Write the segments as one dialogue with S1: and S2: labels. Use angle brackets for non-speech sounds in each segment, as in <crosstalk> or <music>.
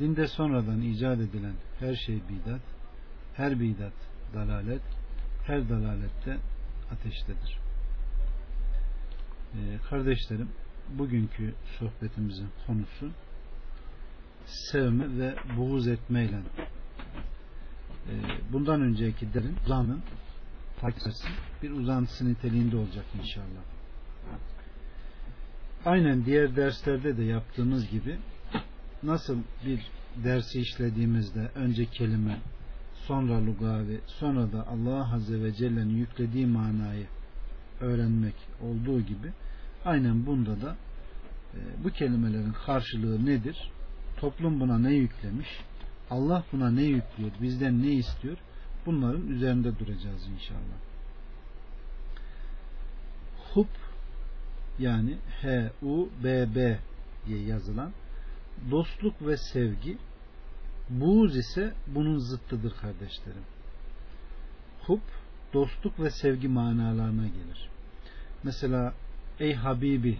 S1: Dinde sonradan icat edilen her şey bidat, her bidat dalalet, her dalalette ateştedir. Ee, kardeşlerim, bugünkü sohbetimizin konusu sevme ve buğuz etmeyle e, bundan önceki derin uzanın takipçisi bir uzantısı niteliğinde olacak inşallah. Aynen diğer derslerde de yaptığımız gibi nasıl bir dersi işlediğimizde önce kelime, sonra lugavi, sonra da Allah Azze ve Celle'nin yüklediği manayı öğrenmek olduğu gibi aynen bunda da e, bu kelimelerin karşılığı nedir? Toplum buna ne yüklemiş? Allah buna ne yüklüyor? Bizden ne istiyor? Bunların üzerinde duracağız inşallah. Hub yani H U B B diye yazılan dostluk ve sevgi buğz ise bunun zıttıdır kardeşlerim. Hub dostluk ve sevgi manalarına gelir. Mesela ey Habibi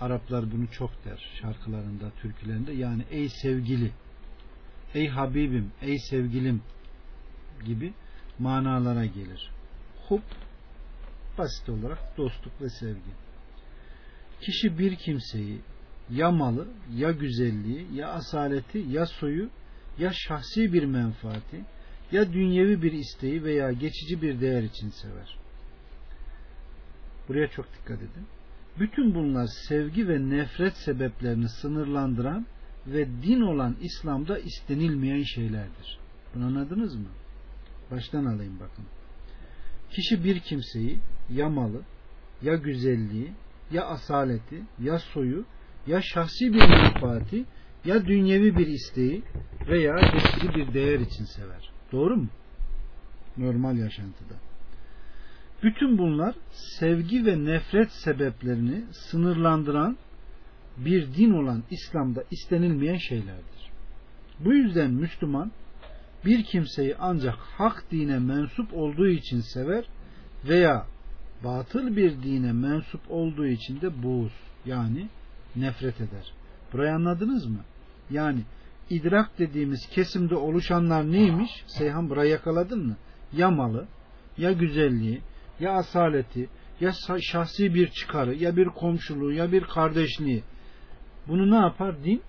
S1: Araplar bunu çok der şarkılarında, türkülerinde. Yani ey sevgili, ey Habibim, ey sevgilim gibi manalara gelir. Hub basit olarak dostluk ve sevgi. Kişi bir kimseyi ya malı, ya güzelliği, ya asaleti, ya soyu, ya şahsi bir menfaati, ya dünyevi bir isteği veya geçici bir değer için sever. Buraya çok dikkat edin. Bütün bunlar sevgi ve nefret sebeplerini sınırlandıran ve din olan İslam'da istenilmeyen şeylerdir. Bunu anladınız mı? Baştan alayım bakın. Kişi bir kimseyi ya malı, ya güzelliği, ya asaleti, ya soyu, ya şahsi bir menfaati, ya dünyevi bir isteği veya geçici bir değer için sever. Doğru mu? Normal yaşantıda. Bütün bunlar sevgi ve nefret sebeplerini sınırlandıran bir din olan İslam'da istenilmeyen şeylerdir. Bu yüzden Müslüman bir kimseyi ancak hak dine mensup olduğu için sever veya batıl bir dine mensup olduğu için de buğz yani nefret eder. Burayı anladınız mı? Yani idrak dediğimiz kesimde oluşanlar neymiş? Seyhan burayı yakaladın mı? Ya malı, ya güzelliği, ya asaleti, ya şahsi bir çıkarı, ya bir komşuluğu, ya bir kardeşliği. Bunu ne yapar? Din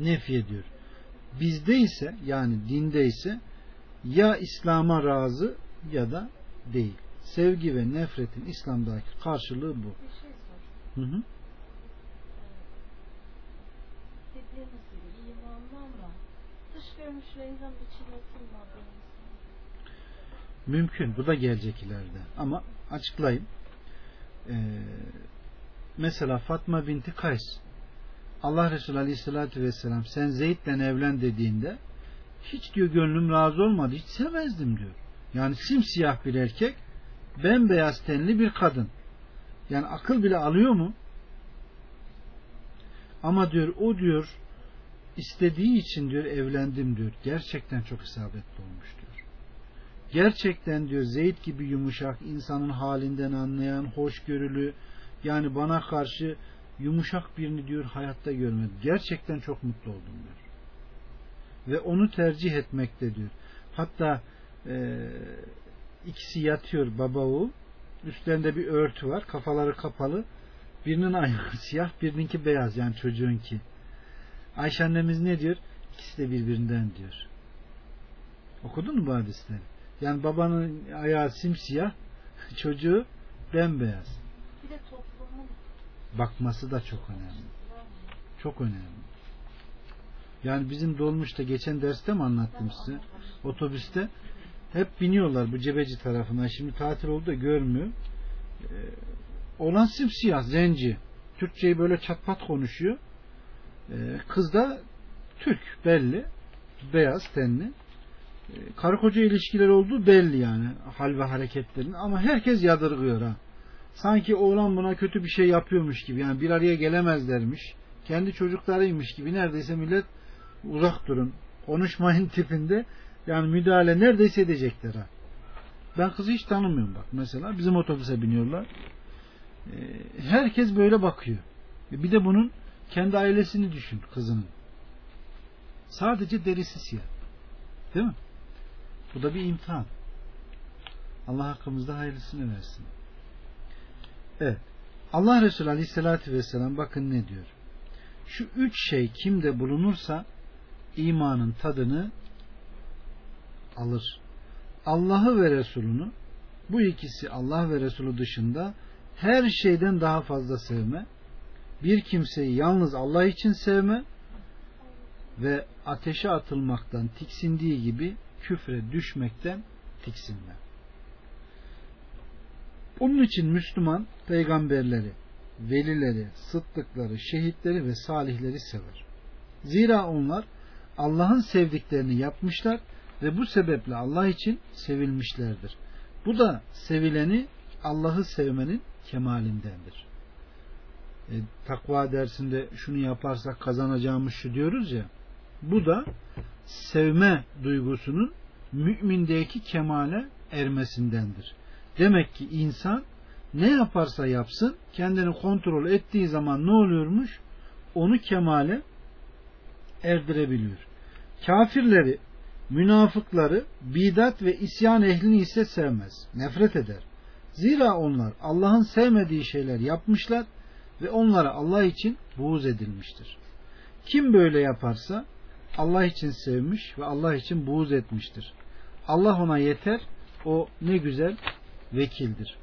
S1: nefi ediyor. Bizde ise yani dinde ise ya İslam'a razı ya da değil. Sevgi ve nefretin İslam'daki karşılığı bu. Şey sor. Hı hı. Mümkün. Bu da gelecek ileride. Ama açıklayayım. Ee, mesela Fatma binti Kays Allah Resulü Aleyhisselatü Vesselam sen Zeyd'le evlen dediğinde hiç diyor gönlüm razı olmadı. Hiç sevmezdim diyor. Yani simsiyah bir erkek bembeyaz tenli bir kadın. Yani akıl bile alıyor mu? Ama diyor o diyor istediği için diyor evlendim diyor. Gerçekten çok isabetli olmuş diyor. Gerçekten diyor Zeyd gibi yumuşak, insanın halinden anlayan, hoşgörülü, yani bana karşı yumuşak birini diyor hayatta görmedim. Gerçekten çok mutlu oldum diyor. Ve onu tercih etmekte diyor. Hatta e, ikisi yatıyor baba oğul. Üstlerinde bir örtü var. Kafaları kapalı. Birinin ayağı <laughs> siyah, birininki beyaz yani çocuğunki. Ayşe annemiz ne diyor? İkisi de birbirinden diyor. Okudun mu bu hadisleri? Yani babanın ayağı simsiyah, <laughs> çocuğu bembeyaz. Bir de toplumun bakması da çok önemli. Çok önemli. Yani bizim dolmuşta geçen derste mi anlattım size? Otobüste hep biniyorlar bu cebeci tarafına. Şimdi tatil oldu da görmüyor. Ee, olan simsiyah, zenci. Türkçeyi böyle çatpat konuşuyor. Ee, kız da Türk belli. beyaz tenli. E, karı koca ilişkileri olduğu belli yani hal ve hareketlerin ama herkes yadırgıyor ha. Sanki oğlan buna kötü bir şey yapıyormuş gibi yani bir araya gelemezlermiş. Kendi çocuklarıymış gibi neredeyse millet uzak durun konuşmayın <laughs> tipinde yani müdahale neredeyse edecekler ha. Ben kızı hiç tanımıyorum bak mesela bizim otobüse biniyorlar. E, herkes böyle bakıyor. Bir de bunun kendi ailesini düşün kızının. Sadece derisi siyah. Değil mi? Bu da bir imtihan. Allah hakkımızda hayırlısını versin. Evet. Allah Resulü Aleyhisselatü Vesselam bakın ne diyor. Şu üç şey kimde bulunursa imanın tadını alır. Allah'ı ve Resulünü bu ikisi Allah ve Resulü dışında her şeyden daha fazla sevme, bir kimseyi yalnız Allah için sevme ve ateşe atılmaktan tiksindiği gibi küfre düşmekten tiksinme. Bunun için Müslüman peygamberleri, velileri, sıddıkları, şehitleri ve salihleri sever. Zira onlar Allah'ın sevdiklerini yapmışlar ve bu sebeple Allah için sevilmişlerdir. Bu da sevileni Allah'ı sevmenin kemalindendir. E, takva dersinde şunu yaparsak kazanacağımız şu diyoruz ya bu da sevme duygusunun mümindeki kemale ermesindendir. Demek ki insan ne yaparsa yapsın kendini kontrol ettiği zaman ne oluyormuş? Onu kemale erdirebiliyor. Kafirleri, münafıkları, bidat ve isyan ehlini ise sevmez, nefret eder. Zira onlar Allah'ın sevmediği şeyler yapmışlar ve onlara Allah için buğz edilmiştir. Kim böyle yaparsa Allah için sevmiş ve Allah için buğz etmiştir. Allah ona yeter, o ne güzel vekildir.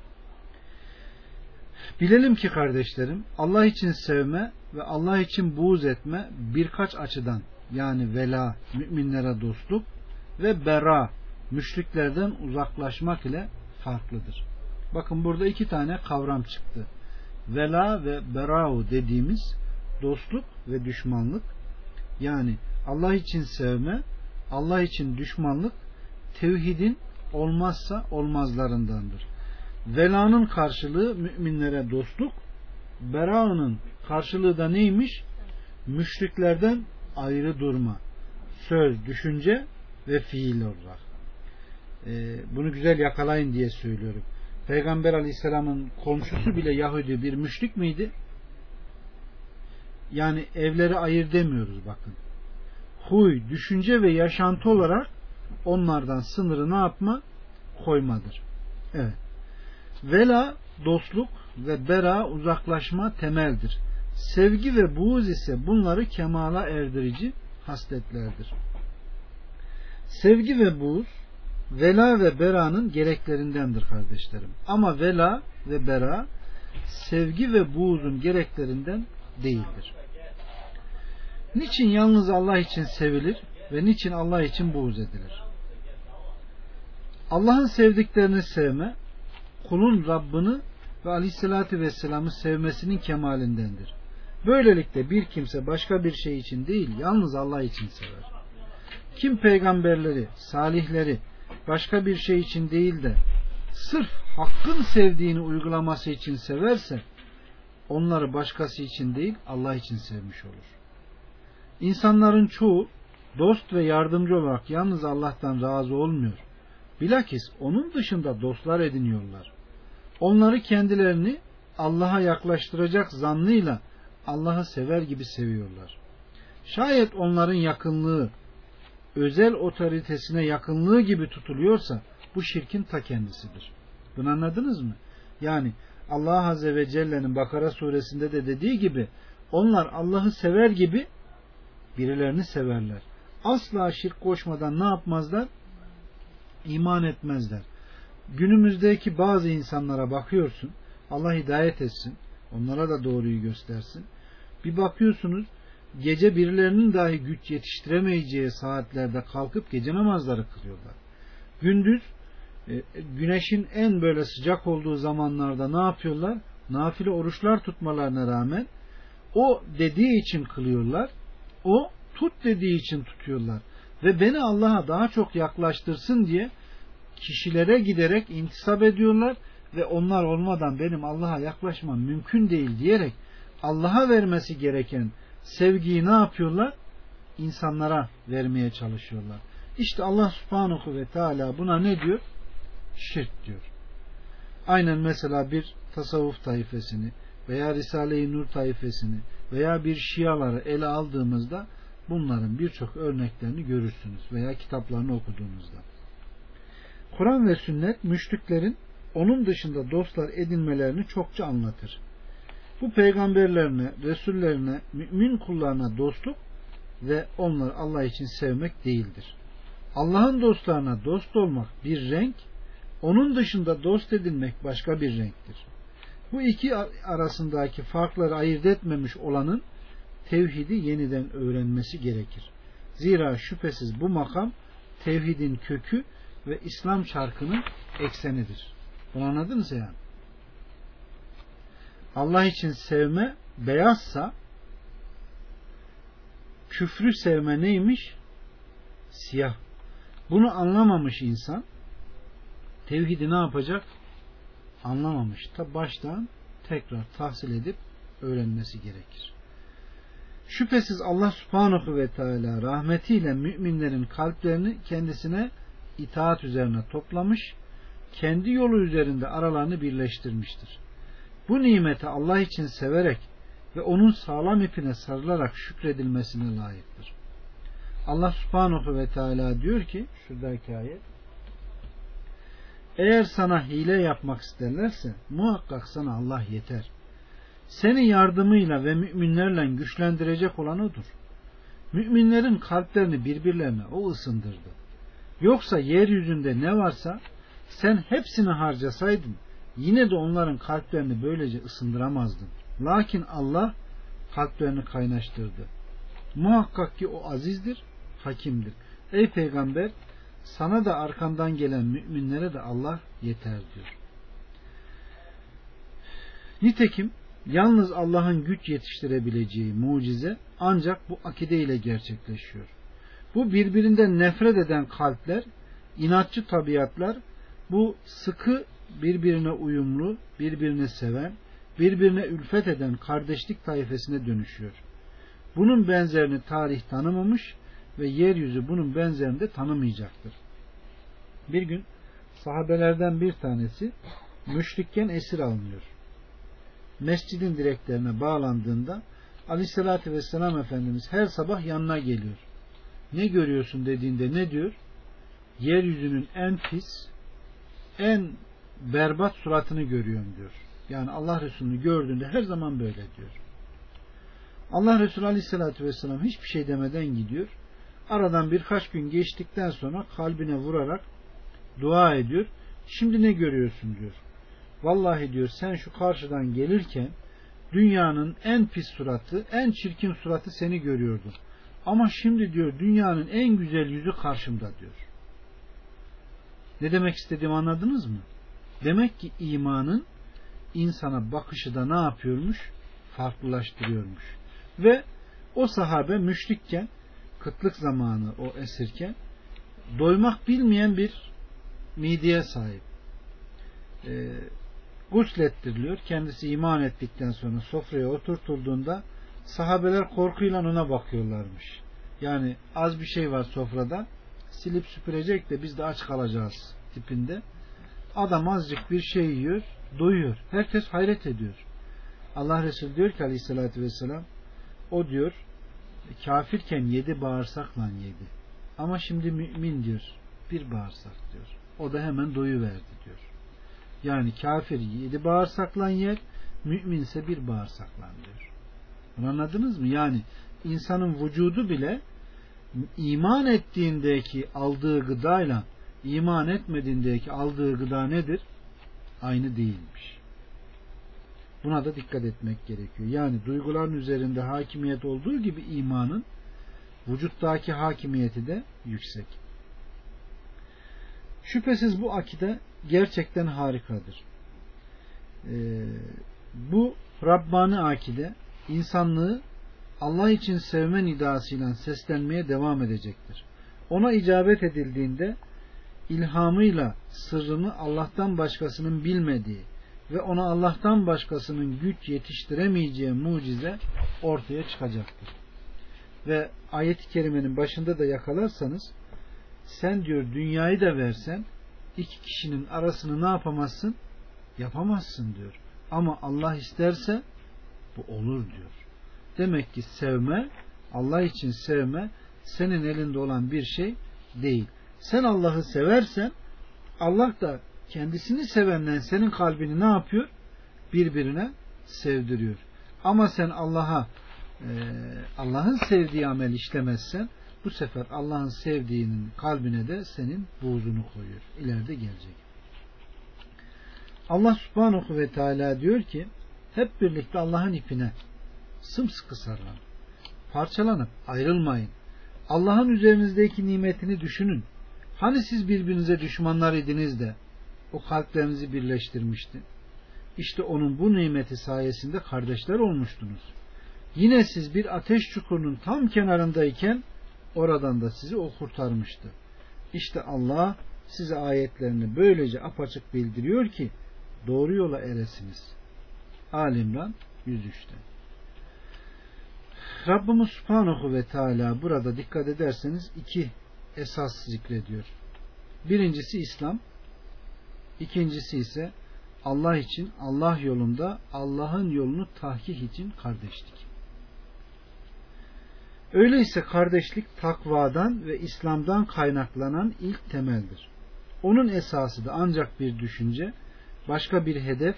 S1: Bilelim ki kardeşlerim Allah için sevme ve Allah için buğz etme birkaç açıdan yani vela, müminlere dostluk ve bera, müşriklerden uzaklaşmak ile farklıdır. Bakın burada iki tane kavram çıktı. Vela ve berau dediğimiz dostluk ve düşmanlık. Yani Allah için sevme, Allah için düşmanlık tevhidin olmazsa olmazlarındandır. Velanın karşılığı müminlere dostluk, bera'nın karşılığı da neymiş? Müşriklerden ayrı durma. Söz, düşünce ve fiil olarak. Ee, bunu güzel yakalayın diye söylüyorum. Peygamber Aleyhisselam'ın komşusu bile Yahudi bir müşrik miydi? Yani evleri ayır demiyoruz bakın. Huy, düşünce ve yaşantı olarak onlardan sınırı ne yapma? Koymadır. Evet. Vela dostluk ve bera uzaklaşma temeldir. Sevgi ve buğz ise bunları kemala erdirici hasletlerdir. Sevgi ve buğz vela ve beranın gereklerindendir kardeşlerim. Ama vela ve bera sevgi ve buğzun gereklerinden değildir. Niçin yalnız Allah için sevilir ve niçin Allah için buğz edilir? Allah'ın sevdiklerini sevme, kulun Rabbini ve Aleyhisselatü Vesselam'ı sevmesinin kemalindendir. Böylelikle bir kimse başka bir şey için değil, yalnız Allah için sever. Kim peygamberleri, salihleri başka bir şey için değil de sırf hakkın sevdiğini uygulaması için severse onları başkası için değil Allah için sevmiş olur. İnsanların çoğu dost ve yardımcı olarak yalnız Allah'tan razı olmuyor. Bilakis onun dışında dostlar ediniyorlar. Onları kendilerini Allah'a yaklaştıracak zannıyla Allah'ı sever gibi seviyorlar. Şayet onların yakınlığı özel otoritesine yakınlığı gibi tutuluyorsa bu şirkin ta kendisidir. Bunu anladınız mı? Yani Allah Azze ve Celle'nin Bakara suresinde de dediği gibi onlar Allah'ı sever gibi birilerini severler. Asla şirk koşmadan ne yapmazlar? İman etmezler. Günümüzdeki bazı insanlara bakıyorsun. Allah hidayet etsin. Onlara da doğruyu göstersin. Bir bakıyorsunuz gece birilerinin dahi güç yetiştiremeyeceği saatlerde kalkıp gece namazları kılıyorlar. Gündüz e, güneşin en böyle sıcak olduğu zamanlarda ne yapıyorlar? Nafile oruçlar tutmalarına rağmen o dediği için kılıyorlar. O tut dediği için tutuyorlar. ve beni Allah'a daha çok yaklaştırsın diye kişilere giderek intisap ediyorlar ve onlar olmadan benim Allah'a yaklaşmam mümkün değil diyerek Allah'a vermesi gereken sevgiyi ne yapıyorlar? İnsanlara vermeye çalışıyorlar. İşte Allah subhanahu ve teala buna ne diyor? Şirk diyor. Aynen mesela bir tasavvuf tayfesini veya Risale-i Nur tayfesini veya bir şiaları ele aldığımızda bunların birçok örneklerini görürsünüz veya kitaplarını okuduğunuzda. Kur'an ve sünnet müşriklerin onun dışında dostlar edinmelerini çokça anlatır. Bu peygamberlerine, resullerine, mümin kullarına dostluk ve onları Allah için sevmek değildir. Allah'ın dostlarına dost olmak bir renk, onun dışında dost edinmek başka bir renktir. Bu iki arasındaki farkları ayırt etmemiş olanın tevhidi yeniden öğrenmesi gerekir. Zira şüphesiz bu makam tevhidin kökü ve İslam çarkının eksenidir. Bunu anladınız yani? Allah için sevme beyazsa küfrü sevme neymiş? Siyah. Bunu anlamamış insan tevhidi ne yapacak? Anlamamış. Ta baştan tekrar tahsil edip öğrenmesi gerekir. Şüphesiz Allah subhanahu ve teala rahmetiyle müminlerin kalplerini kendisine itaat üzerine toplamış, kendi yolu üzerinde aralarını birleştirmiştir. Bu nimeti Allah için severek ve onun sağlam ipine sarılarak şükredilmesine layıktır. Allah subhanahu ve teala diyor ki şuradaki ayet eğer sana hile yapmak isterlerse muhakkak sana Allah yeter. Seni yardımıyla ve müminlerle güçlendirecek olan odur. Müminlerin kalplerini birbirlerine o ısındırdı. Yoksa yeryüzünde ne varsa sen hepsini harcasaydın yine de onların kalplerini böylece ısındıramazdın. Lakin Allah kalplerini kaynaştırdı. Muhakkak ki o azizdir, hakimdir. Ey peygamber sana da arkandan gelen müminlere de Allah yeter diyor. Nitekim yalnız Allah'ın güç yetiştirebileceği mucize ancak bu akide ile gerçekleşiyor. Bu birbirinden nefret eden kalpler, inatçı tabiatlar, bu sıkı birbirine uyumlu, birbirini seven, birbirine ülfet eden kardeşlik tayfesine dönüşüyor. Bunun benzerini tarih tanımamış ve yeryüzü bunun benzerini de tanımayacaktır. Bir gün sahabelerden bir tanesi müşrikken esir alınıyor. Mescidin direklerine bağlandığında Aleyhisselatü Vesselam Efendimiz her sabah yanına geliyor. Ne görüyorsun dediğinde ne diyor? Yeryüzünün en pis, en berbat suratını görüyorum diyor. Yani Allah Resulü'nü gördüğünde her zaman böyle diyor. Allah Resulü Aleyhisselatü Vesselam hiçbir şey demeden gidiyor. Aradan birkaç gün geçtikten sonra kalbine vurarak dua ediyor. Şimdi ne görüyorsun diyor. Vallahi diyor sen şu karşıdan gelirken dünyanın en pis suratı, en çirkin suratı seni görüyordum. Ama şimdi diyor dünyanın en güzel yüzü karşımda diyor. Ne demek istediğimi anladınız mı? Demek ki imanın insana bakışı da ne yapıyormuş? Farklılaştırıyormuş. Ve o sahabe müşrikken kıtlık zamanı o esirken doymak bilmeyen bir mideye sahip. E, guslettiriliyor. Kendisi iman ettikten sonra sofraya oturtulduğunda sahabeler korkuyla ona bakıyorlarmış. Yani az bir şey var sofrada silip süpürecek de biz de aç kalacağız tipinde. Adam azıcık bir şey yiyor, doyuyor. Herkes hayret ediyor. Allah Resulü diyor ki aleyhissalatü vesselam o diyor kafirken yedi bağırsakla yedi. Ama şimdi mümin diyor bir bağırsak diyor. O da hemen doyu verdi diyor. Yani kafir yedi bağırsakla yer, müminse bir bağırsakla diyor. Bunu anladınız mı? Yani insanın vücudu bile iman ettiğindeki aldığı gıdayla iman etmediğindeki aldığı gıda nedir? Aynı değilmiş. Buna da dikkat etmek gerekiyor. Yani duyguların üzerinde hakimiyet olduğu gibi imanın vücuttaki hakimiyeti de yüksek. Şüphesiz bu akide gerçekten harikadır. Ee, bu Rabbani akide insanlığı Allah için sevme nidasıyla seslenmeye devam edecektir. ona icabet edildiğinde ilhamıyla sırrını Allah'tan başkasının bilmediği ve ona Allah'tan başkasının güç yetiştiremeyeceği mucize ortaya çıkacaktır. Ve ayet-i kerimenin başında da yakalarsanız sen diyor dünyayı da versen iki kişinin arasını ne yapamazsın? Yapamazsın diyor. Ama Allah isterse bu olur diyor. Demek ki sevme, Allah için sevme senin elinde olan bir şey değil. Sen Allah'ı seversen Allah da kendisini sevenle senin kalbini ne yapıyor? Birbirine sevdiriyor. Ama sen Allah'a e, Allah'ın sevdiği amel işlemezsen bu sefer Allah'ın sevdiğinin kalbine de senin buğzunu koyuyor. İleride gelecek. Allah subhanahu ve teala diyor ki hep birlikte Allah'ın ipine sımsıkı sarılın. Parçalanıp ayrılmayın. Allah'ın üzerinizdeki nimetini düşünün. Hani siz birbirinize düşmanlar idiniz de o kalplerinizi birleştirmişti. İşte onun bu nimeti sayesinde kardeşler olmuştunuz. Yine siz bir ateş çukurunun tam kenarındayken oradan da sizi o kurtarmıştı. İşte Allah size ayetlerini böylece apaçık bildiriyor ki doğru yola eresiniz. Alimran 103'te. Rabbimiz Subhanahu ve Teala burada dikkat ederseniz iki esas zikrediyor. Birincisi İslam, ikincisi ise Allah için, Allah yolunda Allah'ın yolunu tahkik için kardeşlik. Öyleyse kardeşlik takvadan ve İslam'dan kaynaklanan ilk temeldir. Onun esası da ancak bir düşünce, başka bir hedef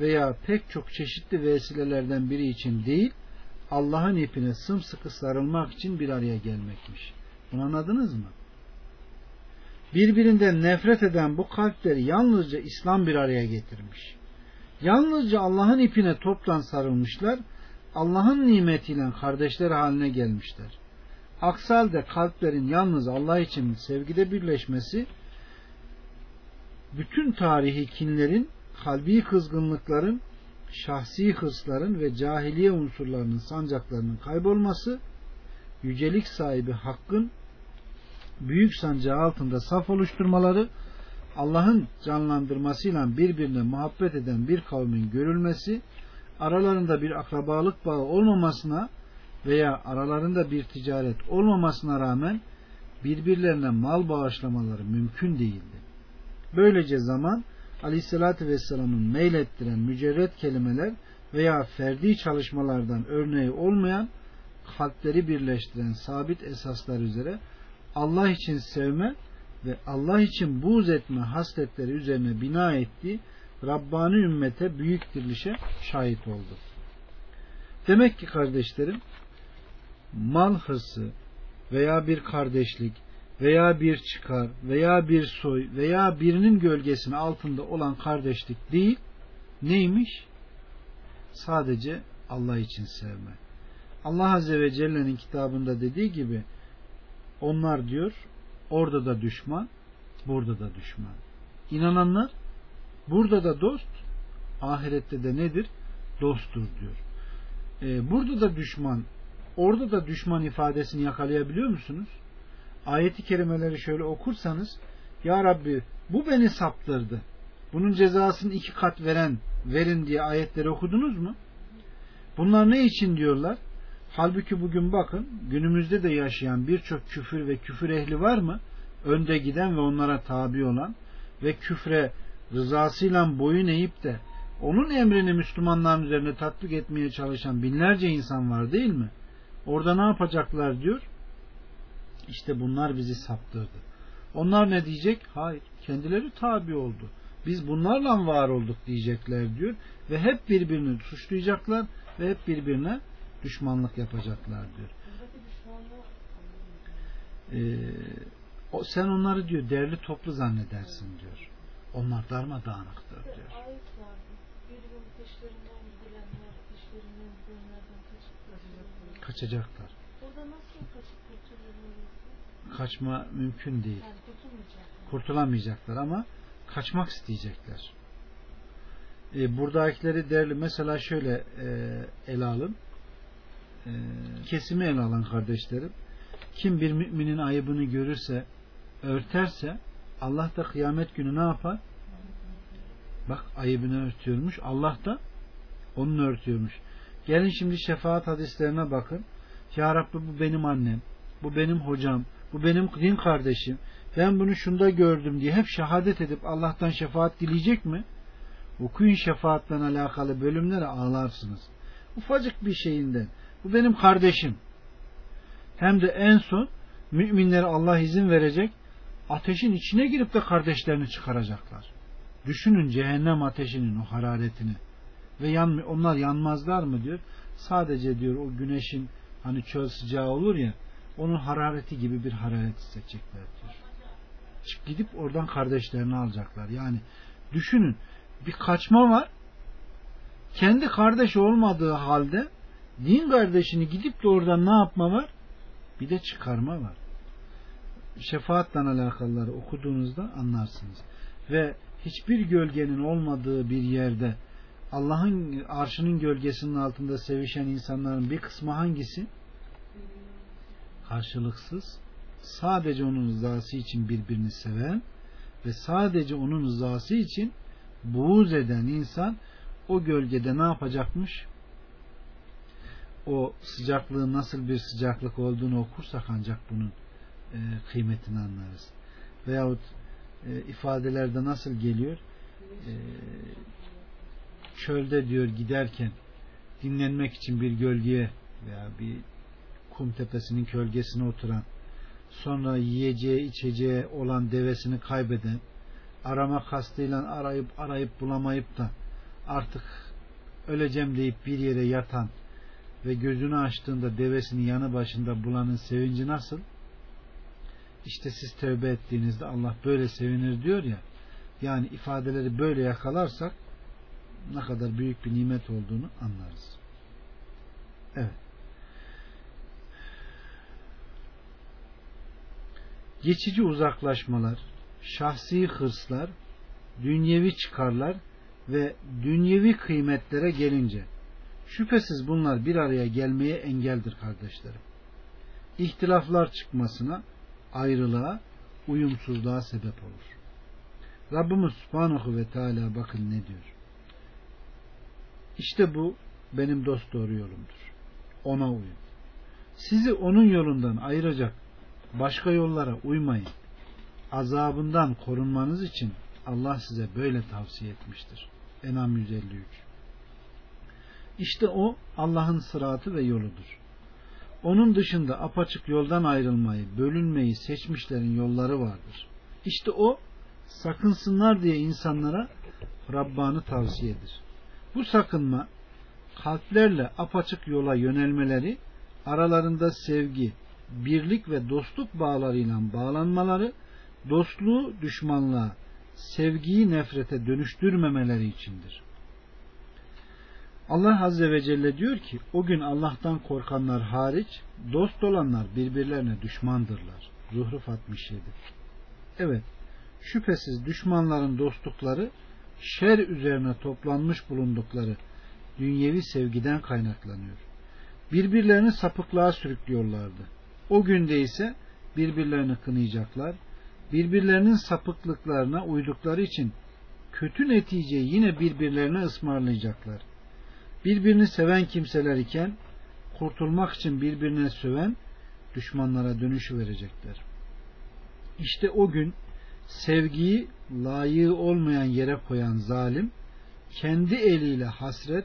S1: veya pek çok çeşitli vesilelerden biri için değil, Allah'ın ipine sımsıkı sarılmak için bir araya gelmekmiş. Bunu anladınız mı? Birbirinden nefret eden bu kalpleri yalnızca İslam bir araya getirmiş. Yalnızca Allah'ın ipine toptan sarılmışlar, Allah'ın nimetiyle kardeşler haline gelmişler. Aksi halde kalplerin yalnız Allah için sevgide birleşmesi, bütün tarihi kinlerin, kalbi kızgınlıkların, şahsi hırsların ve cahiliye unsurlarının sancaklarının kaybolması, yücelik sahibi hakkın büyük sancağı altında saf oluşturmaları, Allah'ın canlandırmasıyla birbirine muhabbet eden bir kavmin görülmesi, aralarında bir akrabalık bağı olmamasına veya aralarında bir ticaret olmamasına rağmen birbirlerine mal bağışlamaları mümkün değildi. Böylece zaman Aleyhisselatü Vesselam'ın meylettiren mücerret kelimeler veya ferdi çalışmalardan örneği olmayan kalpleri birleştiren sabit esaslar üzere Allah için sevme ve Allah için buğz etme hasletleri üzerine bina ettiği Rabbani ümmete büyük dirilişe şahit oldu. Demek ki kardeşlerim mal hırsı veya bir kardeşlik veya bir çıkar veya bir soy veya birinin gölgesinin altında olan kardeşlik değil neymiş? Sadece Allah için sevme. Allah Azze ve Celle'nin kitabında dediği gibi onlar diyor orada da düşman burada da düşman. İnananlar burada da dost ahirette de nedir? Dosttur diyor. Ee, burada da düşman orada da düşman ifadesini yakalayabiliyor musunuz? ayeti kerimeleri şöyle okursanız Ya Rabbi bu beni saptırdı. Bunun cezasını iki kat veren verin diye ayetleri okudunuz mu? Bunlar ne için diyorlar? Halbuki bugün bakın günümüzde de yaşayan birçok küfür ve küfür ehli var mı? Önde giden ve onlara tabi olan ve küfre rızasıyla boyun eğip de onun emrini Müslümanların üzerine tatbik etmeye çalışan binlerce insan var değil mi? Orada ne yapacaklar diyor? İşte bunlar bizi saptırdı. Onlar ne diyecek? Hayır. Kendileri tabi oldu. Biz bunlarla var olduk diyecekler diyor. Ve hep birbirini suçlayacaklar ve hep birbirine düşmanlık yapacaklar diyor. Ee, o, sen onları diyor derli toplu zannedersin diyor. Onlar darmadağınıktır diyor. Kaçacaklar. Kaçma mümkün değil. Kurtulamayacaklar ama kaçmak isteyecekler. E, buradakileri değerli mesela şöyle e, ele alın. E, kesimi ele alın kardeşlerim. Kim bir müminin ayıbını görürse, örterse Allah da kıyamet günü ne yapar? Bak ayıbını örtüyormuş. Allah da onun örtüyormuş. Gelin şimdi şefaat hadislerine bakın. Ya Rabbi bu benim annem, bu benim hocam, bu benim din kardeşim. Ben bunu şunda gördüm diye hep şehadet edip Allah'tan şefaat dileyecek mi? Okuyun şefaatle alakalı bölümlere ağlarsınız. Ufacık bir şeyinden. Bu benim kardeşim. Hem de en son müminlere Allah izin verecek ateşin içine girip de kardeşlerini çıkaracaklar. Düşünün cehennem ateşinin o hararetini. Ve yan, onlar yanmazlar mı diyor. Sadece diyor o güneşin hani çöl sıcağı olur ya onun harareti gibi bir hararet hissedecekler diyor. Çık gidip oradan kardeşlerini alacaklar. Yani düşünün bir kaçma var. Kendi kardeş olmadığı halde din kardeşini gidip de oradan ne yapma var? Bir de çıkarma var. Şefaatle alakalıları okuduğunuzda anlarsınız. Ve hiçbir gölgenin olmadığı bir yerde Allah'ın arşının gölgesinin altında sevişen insanların bir kısmı hangisi? Karşılıksız, sadece onun rızası için birbirini seven ve sadece onun rızası için buğz eden insan o gölgede ne yapacakmış? O sıcaklığın nasıl bir sıcaklık olduğunu okursak ancak bunun e, kıymetini anlarız. Veyahut e, ifadelerde nasıl geliyor? E, çölde diyor giderken dinlenmek için bir gölgeye veya bir kum tepesinin gölgesine oturan sonra yiyeceği içeceği olan devesini kaybeden arama kastıyla arayıp arayıp bulamayıp da artık öleceğim deyip bir yere yatan ve gözünü açtığında devesini yanı başında bulanın sevinci nasıl? İşte siz tövbe ettiğinizde Allah böyle sevinir diyor ya. Yani ifadeleri böyle yakalarsak ne kadar büyük bir nimet olduğunu anlarız. Evet. Geçici uzaklaşmalar, şahsi hırslar, dünyevi çıkarlar ve dünyevi kıymetlere gelince şüphesiz bunlar bir araya gelmeye engeldir kardeşlerim. İhtilaflar çıkmasına, ayrılığa, uyumsuzluğa sebep olur. Rabbimiz Subhanahu ve Teala bakın ne diyor. İşte bu benim dost doğru yolumdur. Ona uyun. Sizi onun yolundan ayıracak başka yollara uymayın. Azabından korunmanız için Allah size böyle tavsiye etmiştir. Enam 153 İşte o Allah'ın sıratı ve yoludur. Onun dışında apaçık yoldan ayrılmayı, bölünmeyi seçmişlerin yolları vardır. İşte o sakınsınlar diye insanlara Rabbanı tavsiyedir. Bu sakınma kalplerle apaçık yola yönelmeleri, aralarında sevgi, birlik ve dostluk bağlarıyla bağlanmaları, dostluğu düşmanlığa, sevgiyi nefrete dönüştürmemeleri içindir. Allah Azze ve Celle diyor ki o gün Allah'tan korkanlar hariç dost olanlar birbirlerine düşmandırlar. Zuhruf 67 Evet şüphesiz düşmanların dostlukları şer üzerine toplanmış bulundukları dünyevi sevgiden kaynaklanıyor. Birbirlerini sapıklığa sürüklüyorlardı. O günde ise birbirlerini kınayacaklar. Birbirlerinin sapıklıklarına uydukları için kötü neticeyi yine birbirlerine ısmarlayacaklar. Birbirini seven kimseler iken kurtulmak için birbirine söven düşmanlara dönüşü verecekler. İşte o gün sevgiyi layığı olmayan yere koyan zalim kendi eliyle hasret,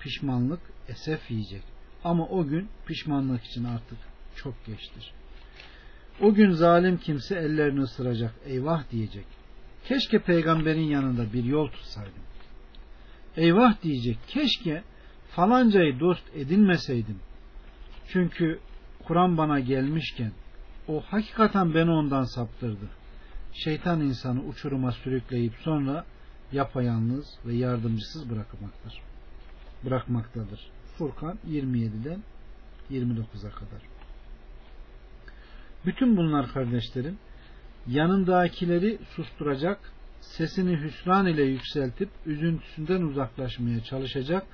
S1: pişmanlık, esef yiyecek. Ama o gün pişmanlık için artık çok geçtir. O gün zalim kimse ellerini ısıracak, eyvah diyecek. Keşke peygamberin yanında bir yol tutsaydım. Eyvah diyecek, keşke falancayı dost edinmeseydim. Çünkü Kur'an bana gelmişken o hakikaten beni ondan saptırdı. Şeytan insanı uçuruma sürükleyip sonra yapayalnız ve yardımcısız bırakmaktır. Bırakmaktadır. Furkan 27'den 29'a kadar. Bütün bunlar kardeşlerim yanındakileri susturacak, sesini hüsran ile yükseltip üzüntüsünden uzaklaşmaya çalışacak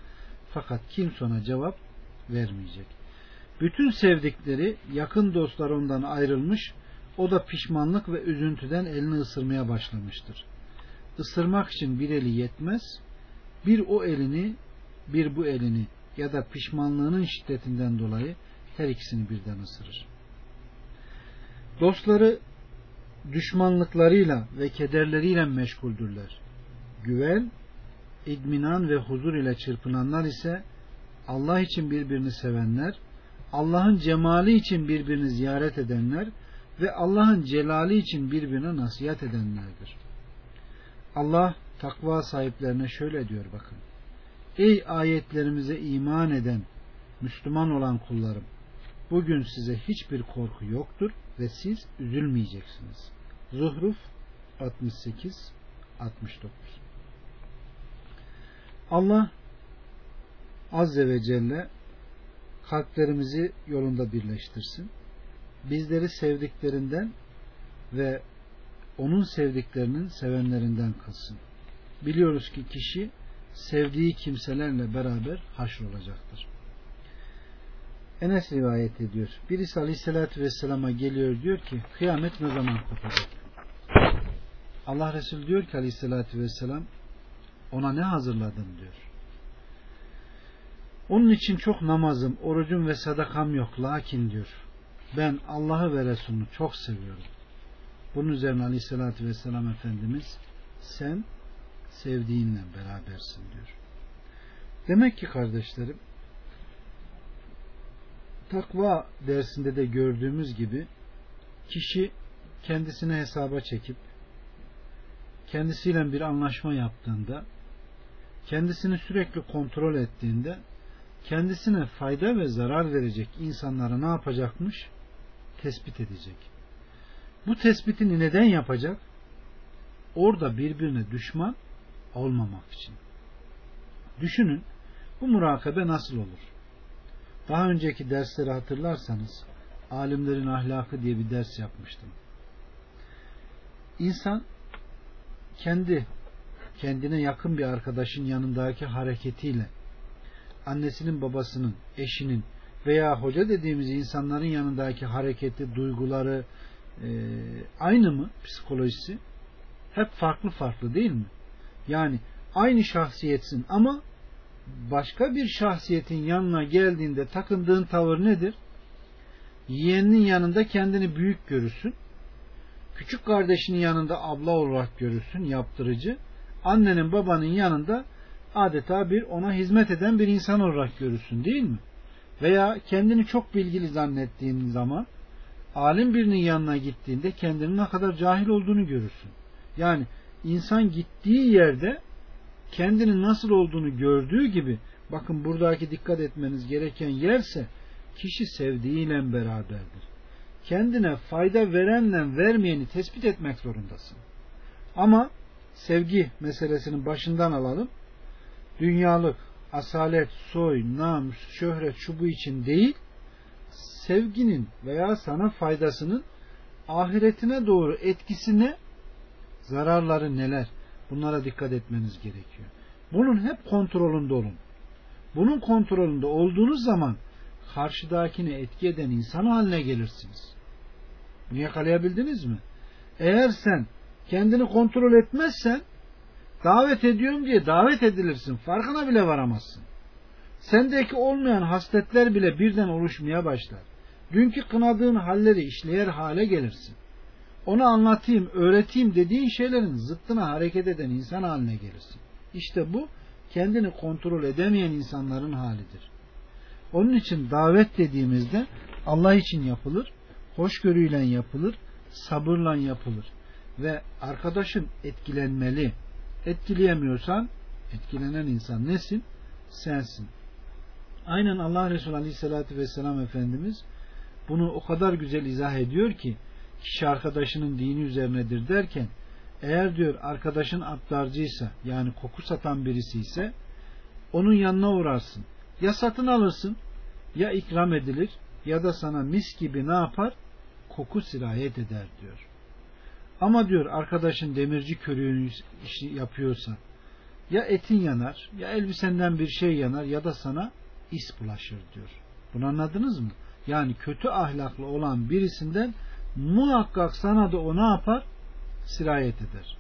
S1: fakat kimse ona cevap vermeyecek. Bütün sevdikleri, yakın dostlar ondan ayrılmış, o da pişmanlık ve üzüntüden elini ısırmaya başlamıştır. Isırmak için bir eli yetmez, bir o elini, bir bu elini ya da pişmanlığının şiddetinden dolayı her ikisini birden ısırır. Dostları düşmanlıklarıyla ve kederleriyle meşguldürler. Güven, idminan ve huzur ile çırpınanlar ise Allah için birbirini sevenler, Allah'ın cemali için birbirini ziyaret edenler ve Allah'ın celali için birbirine nasihat edenlerdir. Allah takva sahiplerine şöyle diyor bakın. Ey ayetlerimize iman eden, Müslüman olan kullarım, bugün size hiçbir korku yoktur ve siz üzülmeyeceksiniz. Zuhruf 68 69 Allah Azze ve Celle kalplerimizi yolunda birleştirsin. Bizleri sevdiklerinden ve onun sevdiklerinin sevenlerinden kılsın. Biliyoruz ki kişi sevdiği kimselerle beraber haşr olacaktır. Enes rivayet ediyor. Birisi aleyhissalatü vesselama geliyor diyor ki kıyamet ne zaman kopacak? Allah Resulü diyor ki aleyhissalatü vesselam ona ne hazırladın diyor. Onun için çok namazım, orucum ve sadakam yok. Lakin diyor ben Allah'ı ve Resulünü çok seviyorum. Bunun üzerine aleyhissalatü vesselam Efendimiz sen sevdiğinle berabersin diyor. Demek ki kardeşlerim takva dersinde de gördüğümüz gibi kişi kendisine hesaba çekip kendisiyle bir anlaşma yaptığında kendisini sürekli kontrol ettiğinde kendisine fayda ve zarar verecek insanları ne yapacakmış? Tespit edecek. Bu tespitini neden yapacak? Orada birbirine düşman olmamak için. Düşünün bu murakabe nasıl olur? Daha önceki dersleri hatırlarsanız alimlerin ahlakı diye bir ders yapmıştım. İnsan kendi kendine yakın bir arkadaşın yanındaki hareketiyle annesinin babasının, eşinin veya hoca dediğimiz insanların yanındaki hareketi, duyguları e, aynı mı psikolojisi? Hep farklı farklı değil mi? Yani aynı şahsiyetsin ama başka bir şahsiyetin yanına geldiğinde takındığın tavır nedir? Yeğeninin yanında kendini büyük görürsün. Küçük kardeşinin yanında abla olarak görürsün, yaptırıcı. Annenin babanın yanında adeta bir ona hizmet eden bir insan olarak görürsün değil mi? Veya kendini çok bilgili zannettiğin zaman alim birinin yanına gittiğinde kendinin ne kadar cahil olduğunu görürsün. Yani insan gittiği yerde kendinin nasıl olduğunu gördüğü gibi bakın buradaki dikkat etmeniz gereken yerse kişi sevdiğiyle beraberdir. Kendine fayda verenle vermeyeni tespit etmek zorundasın. Ama sevgi meselesinin başından alalım. Dünyalık, asalet, soy, namus, şöhret şu bu için değil, sevginin veya sana faydasının ahiretine doğru etkisine zararları neler? Bunlara dikkat etmeniz gerekiyor. Bunun hep kontrolünde olun. Bunun kontrolünde olduğunuz zaman karşıdakine etki eden insan haline gelirsiniz. Bunu yakalayabildiniz mi? Eğer sen kendini kontrol etmezsen davet ediyorum diye davet edilirsin. Farkına bile varamazsın. Sendeki olmayan hasletler bile birden oluşmaya başlar. Dünkü kınadığın halleri işleyer hale gelirsin ona anlatayım, öğreteyim dediğin şeylerin zıttına hareket eden insan haline gelirsin. İşte bu kendini kontrol edemeyen insanların halidir. Onun için davet dediğimizde Allah için yapılır, hoşgörüyle yapılır, sabırla yapılır ve arkadaşın etkilenmeli. Etkileyemiyorsan etkilenen insan nesin? Sensin. Aynen Allah Resulü Aleyhisselatü Vesselam Efendimiz bunu o kadar güzel izah ediyor ki kişi arkadaşının dini üzerinedir derken eğer diyor arkadaşın atlarcıysa yani koku satan birisi ise onun yanına uğrarsın. Ya satın alırsın ya ikram edilir ya da sana mis gibi ne yapar? Koku sirayet eder diyor. Ama diyor arkadaşın demirci körüğünü işi yapıyorsa ya etin yanar ya elbisenden bir şey yanar ya da sana is bulaşır diyor. Bunu anladınız mı? yani kötü ahlaklı olan birisinden muhakkak sana da o ne yapar? Sirayet eder.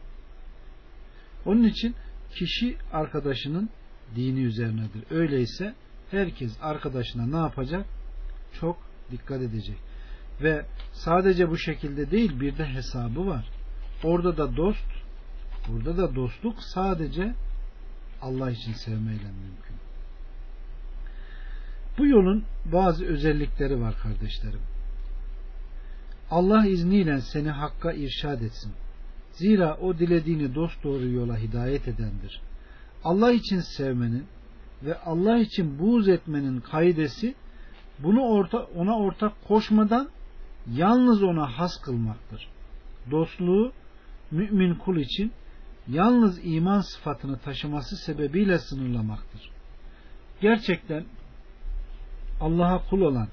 S1: Onun için kişi arkadaşının dini üzerinedir. Öyleyse herkes arkadaşına ne yapacak? Çok dikkat edecek. Ve sadece bu şekilde değil bir de hesabı var. Orada da dost, burada da dostluk sadece Allah için sevmeyle mümkün. Bu yolun bazı özellikleri var kardeşlerim. Allah izniyle seni hakka irşad etsin. Zira o dilediğini dost doğru yola hidayet edendir. Allah için sevmenin ve Allah için buğz etmenin kaidesi bunu orta, ona ortak koşmadan yalnız ona has kılmaktır. Dostluğu mümin kul için yalnız iman sıfatını taşıması sebebiyle sınırlamaktır. Gerçekten Allah'a kul olan,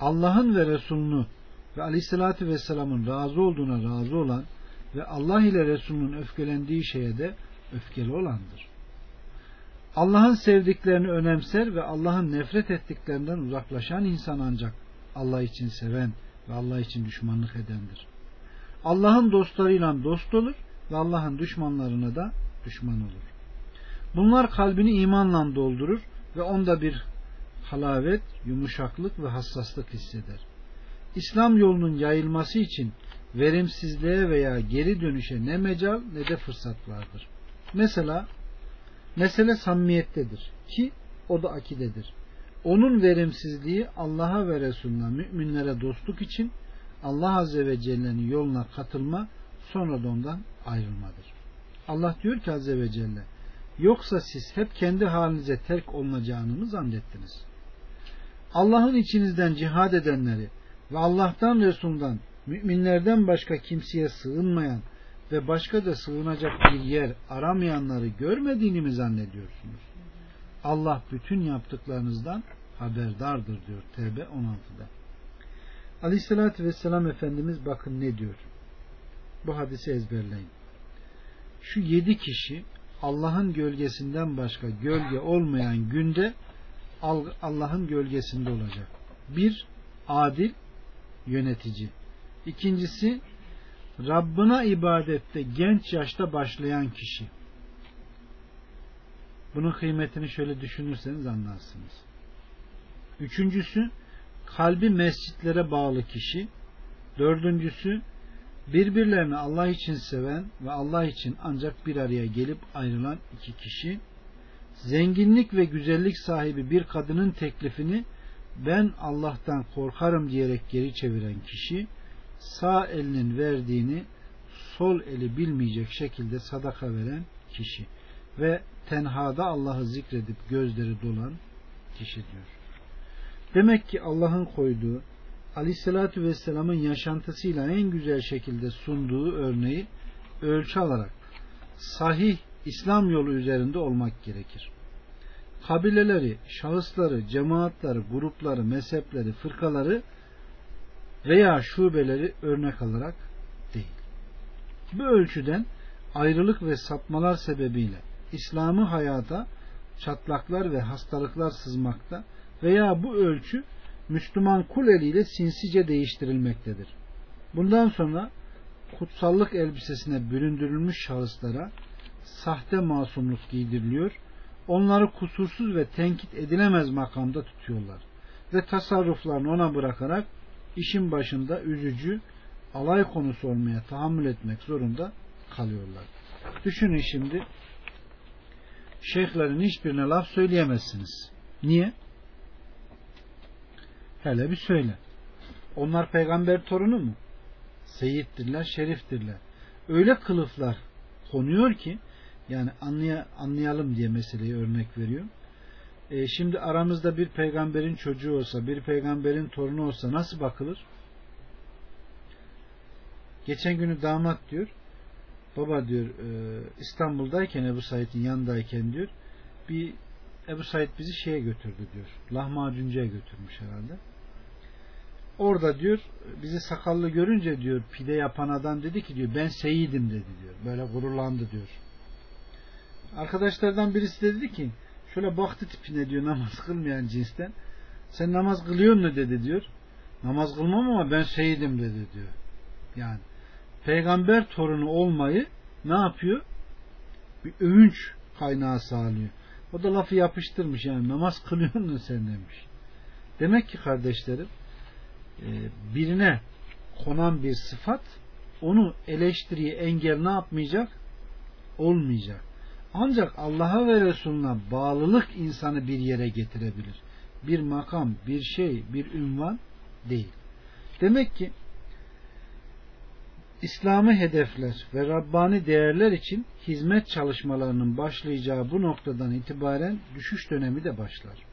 S1: Allah'ın ve Resulünü ve Aleyhisselatü Vesselam'ın razı olduğuna razı olan ve Allah ile Resulünün öfkelendiği şeye de öfkeli olandır. Allah'ın sevdiklerini önemser ve Allah'ın nefret ettiklerinden uzaklaşan insan ancak Allah için seven ve Allah için düşmanlık edendir. Allah'ın dostlarıyla dost olur ve Allah'ın düşmanlarına da düşman olur. Bunlar kalbini imanla doldurur ve onda bir halavet, yumuşaklık ve hassaslık hisseder. İslam yolunun yayılması için verimsizliğe veya geri dönüşe ne mecal ne de fırsat vardır. Mesela mesele samimiyettedir ki o da akidedir. Onun verimsizliği Allah'a ve Resulüne müminlere dostluk için Allah Azze ve Celle'nin yoluna katılma sonra da ondan ayrılmadır. Allah diyor ki Azze ve Celle yoksa siz hep kendi halinize terk olunacağını mı zannettiniz? Allah'ın içinizden cihad edenleri ve Allah'tan Resul'dan müminlerden başka kimseye sığınmayan ve başka da sığınacak bir yer aramayanları görmediğini mi zannediyorsunuz? Allah bütün yaptıklarınızdan haberdardır diyor Tevbe 16'da. Aleyhissalatü Vesselam Efendimiz bakın ne diyor. Bu hadisi ezberleyin. Şu yedi kişi Allah'ın gölgesinden başka gölge olmayan günde Allah'ın gölgesinde olacak. Bir, adil yönetici. İkincisi, Rabbına ibadette genç yaşta başlayan kişi. Bunun kıymetini şöyle düşünürseniz anlarsınız. Üçüncüsü, kalbi mescitlere bağlı kişi. Dördüncüsü, birbirlerini Allah için seven ve Allah için ancak bir araya gelip ayrılan iki kişi zenginlik ve güzellik sahibi bir kadının teklifini ben Allah'tan korkarım diyerek geri çeviren kişi sağ elinin verdiğini sol eli bilmeyecek şekilde sadaka veren kişi ve tenhada Allah'ı zikredip gözleri dolan kişi diyor. Demek ki Allah'ın koyduğu Aleyhisselatü Vesselam'ın yaşantısıyla en güzel şekilde sunduğu örneği ölçü alarak sahih İslam yolu üzerinde olmak gerekir. Kabileleri, şahısları, cemaatleri, grupları, mezhepleri, fırkaları veya şubeleri örnek alarak değil. Bu ölçüden ayrılık ve sapmalar sebebiyle İslam'ı hayata çatlaklar ve hastalıklar sızmakta veya bu ölçü Müslüman kul eliyle sinsice değiştirilmektedir. Bundan sonra kutsallık elbisesine büründürülmüş şahıslara sahte masumluk giydiriliyor, onları kusursuz ve tenkit edilemez makamda tutuyorlar ve tasarruflarını ona bırakarak işin başında üzücü, alay konusu olmaya tahammül etmek zorunda kalıyorlar. Düşünün şimdi şeyhlerin hiçbirine laf söyleyemezsiniz. Niye? Hele bir söyle. Onlar peygamber torunu mu? Seyittirler, şeriftirler. Öyle kılıflar konuyor ki yani anlay anlayalım diye meseleyi örnek veriyor. E, şimdi aramızda bir peygamberin çocuğu olsa, bir peygamberin torunu olsa nasıl bakılır? Geçen günü damat diyor, baba diyor e, İstanbul'dayken Ebu Said'in yanındayken diyor, bir Ebu Said bizi şeye götürdü diyor. Lahmacuncuya götürmüş herhalde. Orada diyor bizi sakallı görünce diyor pide yapan adam dedi ki diyor ben seyidim dedi diyor. Böyle gururlandı diyor. Arkadaşlardan birisi de dedi ki şöyle baktı tipine diyor namaz kılmayan cinsten. Sen namaz kılıyor mu dedi diyor. Namaz kılmam ama ben seyidim dedi diyor. Yani peygamber torunu olmayı ne yapıyor? Bir övünç kaynağı sağlıyor. O da lafı yapıştırmış yani namaz kılıyor musun sen demiş. Demek ki kardeşlerim e, birine konan bir sıfat onu eleştiriye engel ne yapmayacak? Olmayacak. Ancak Allah'a ve Resulüne bağlılık insanı bir yere getirebilir. Bir makam, bir şey, bir ünvan değil. Demek ki İslam'ı hedefler ve Rabbani değerler için hizmet çalışmalarının başlayacağı bu noktadan itibaren düşüş dönemi de başlar.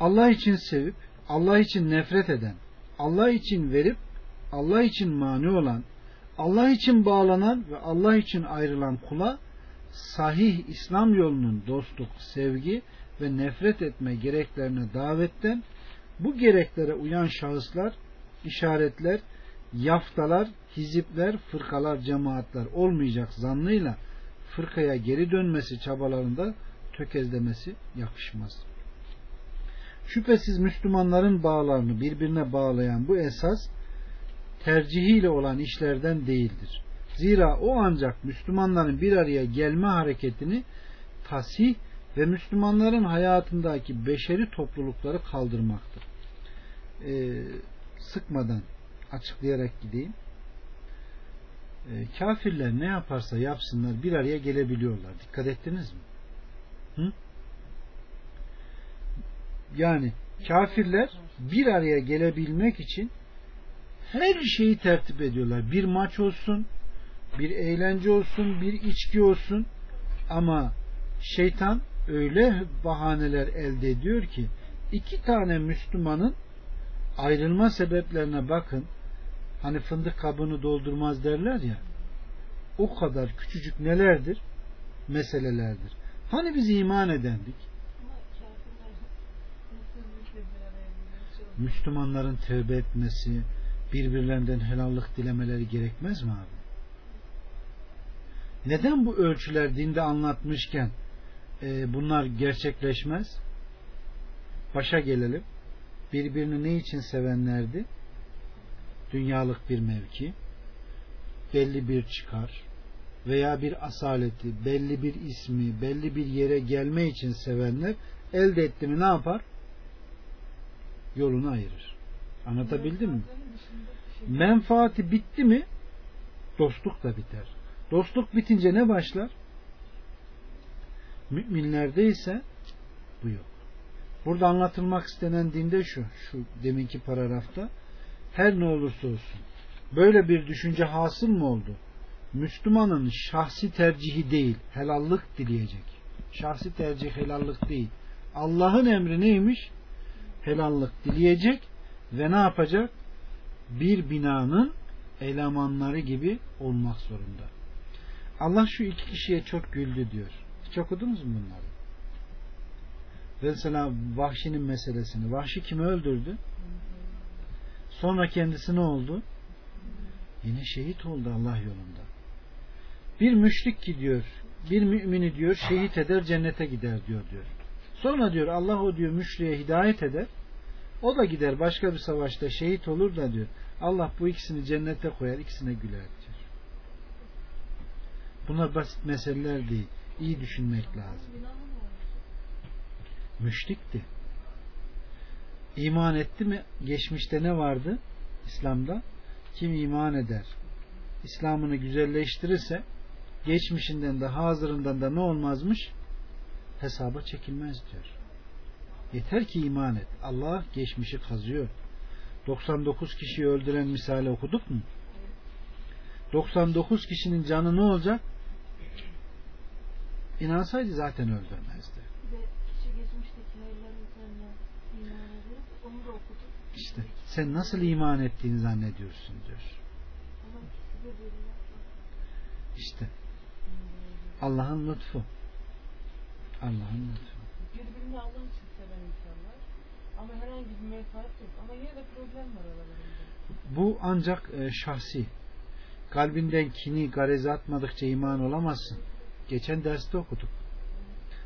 S1: Allah için sevip, Allah için nefret eden, Allah için verip, Allah için mani olan, Allah için bağlanan ve Allah için ayrılan kula sahih İslam yolunun dostluk, sevgi ve nefret etme gereklerine davetten bu gereklere uyan şahıslar, işaretler, yaftalar, hizipler, fırkalar, cemaatler olmayacak zannıyla fırkaya geri dönmesi çabalarında tökezlemesi yakışmaz. Şüphesiz Müslümanların bağlarını birbirine bağlayan bu esas tercihiyle olan işlerden değildir. Zira o ancak Müslümanların bir araya gelme hareketini tasih ve Müslümanların hayatındaki beşeri toplulukları kaldırmaktır. Ee, sıkmadan açıklayarak gideyim. Ee, kafirler ne yaparsa yapsınlar bir araya gelebiliyorlar. Dikkat ettiniz mi? Hı? Yani kafirler bir araya gelebilmek için her şeyi tertip ediyorlar. Bir maç olsun, bir eğlence olsun, bir içki olsun ama şeytan öyle bahaneler elde ediyor ki iki tane Müslümanın ayrılma sebeplerine bakın. Hani fındık kabını doldurmaz derler ya. O kadar küçücük nelerdir? Meselelerdir. Hani biz iman edendik? Müslümanların tövbe etmesi, birbirlerinden helallik dilemeleri gerekmez mi abi? Neden bu ölçüler dinde anlatmışken e, bunlar gerçekleşmez? Başa gelelim. Birbirini ne için sevenlerdi? Dünyalık bir mevki, belli bir çıkar veya bir asaleti, belli bir ismi, belli bir yere gelme için sevenler elde etti mi ne yapar? Yolunu ayırır. Anlatabildim mi? Menfaati bitti mi dostluk da biter. Dostluk bitince ne başlar? Müminlerde ise bu yok. Burada anlatılmak istenen dinde şu, şu deminki paragrafta her ne olursa olsun böyle bir düşünce hasıl mı oldu? Müslümanın şahsi tercihi değil, helallık dileyecek. Şahsi tercih helallık değil. Allah'ın emri neymiş? Helallık dileyecek ve ne yapacak? Bir binanın elemanları gibi olmak zorunda. Allah şu iki kişiye çok güldü diyor. Hiç okudunuz mu bunları? Mesela Vahşi'nin meselesini. Vahşi kimi öldürdü? Sonra kendisi ne oldu? Yine şehit oldu Allah yolunda. Bir müşrik gidiyor, bir mümini diyor şehit eder cennete gider diyor diyor. Sonra diyor Allah o diyor müşriye hidayet eder. O da gider başka bir savaşta şehit olur da diyor. Allah bu ikisini cennete koyar, ikisine güler diyor. Bunlar basit meseleler değil. İyi düşünmek lazım. Müşrikti. İman etti mi? Geçmişte ne vardı? İslam'da kim iman eder? İslam'ını güzelleştirirse geçmişinden de hazırından da ne olmazmış? Hesaba çekilmez diyor. Yeter ki iman et. Allah geçmişi kazıyor. 99 kişiyi öldüren misali okuduk mu? 99 kişinin canı ne olacak? İnansaydı zaten öldürmezdi. İşte sen nasıl iman ettiğini zannediyorsun diyor. İşte Allah'ın lütfu. Allah'ın lütfu.
S2: Birbirini Allah için seven insanlar ama herhangi bir menfaat yok. Ama yine de problem var aralarında.
S1: Bu ancak e, şahsi. Kalbinden kini, garezi atmadıkça iman olamazsın. Geçen derste okuduk.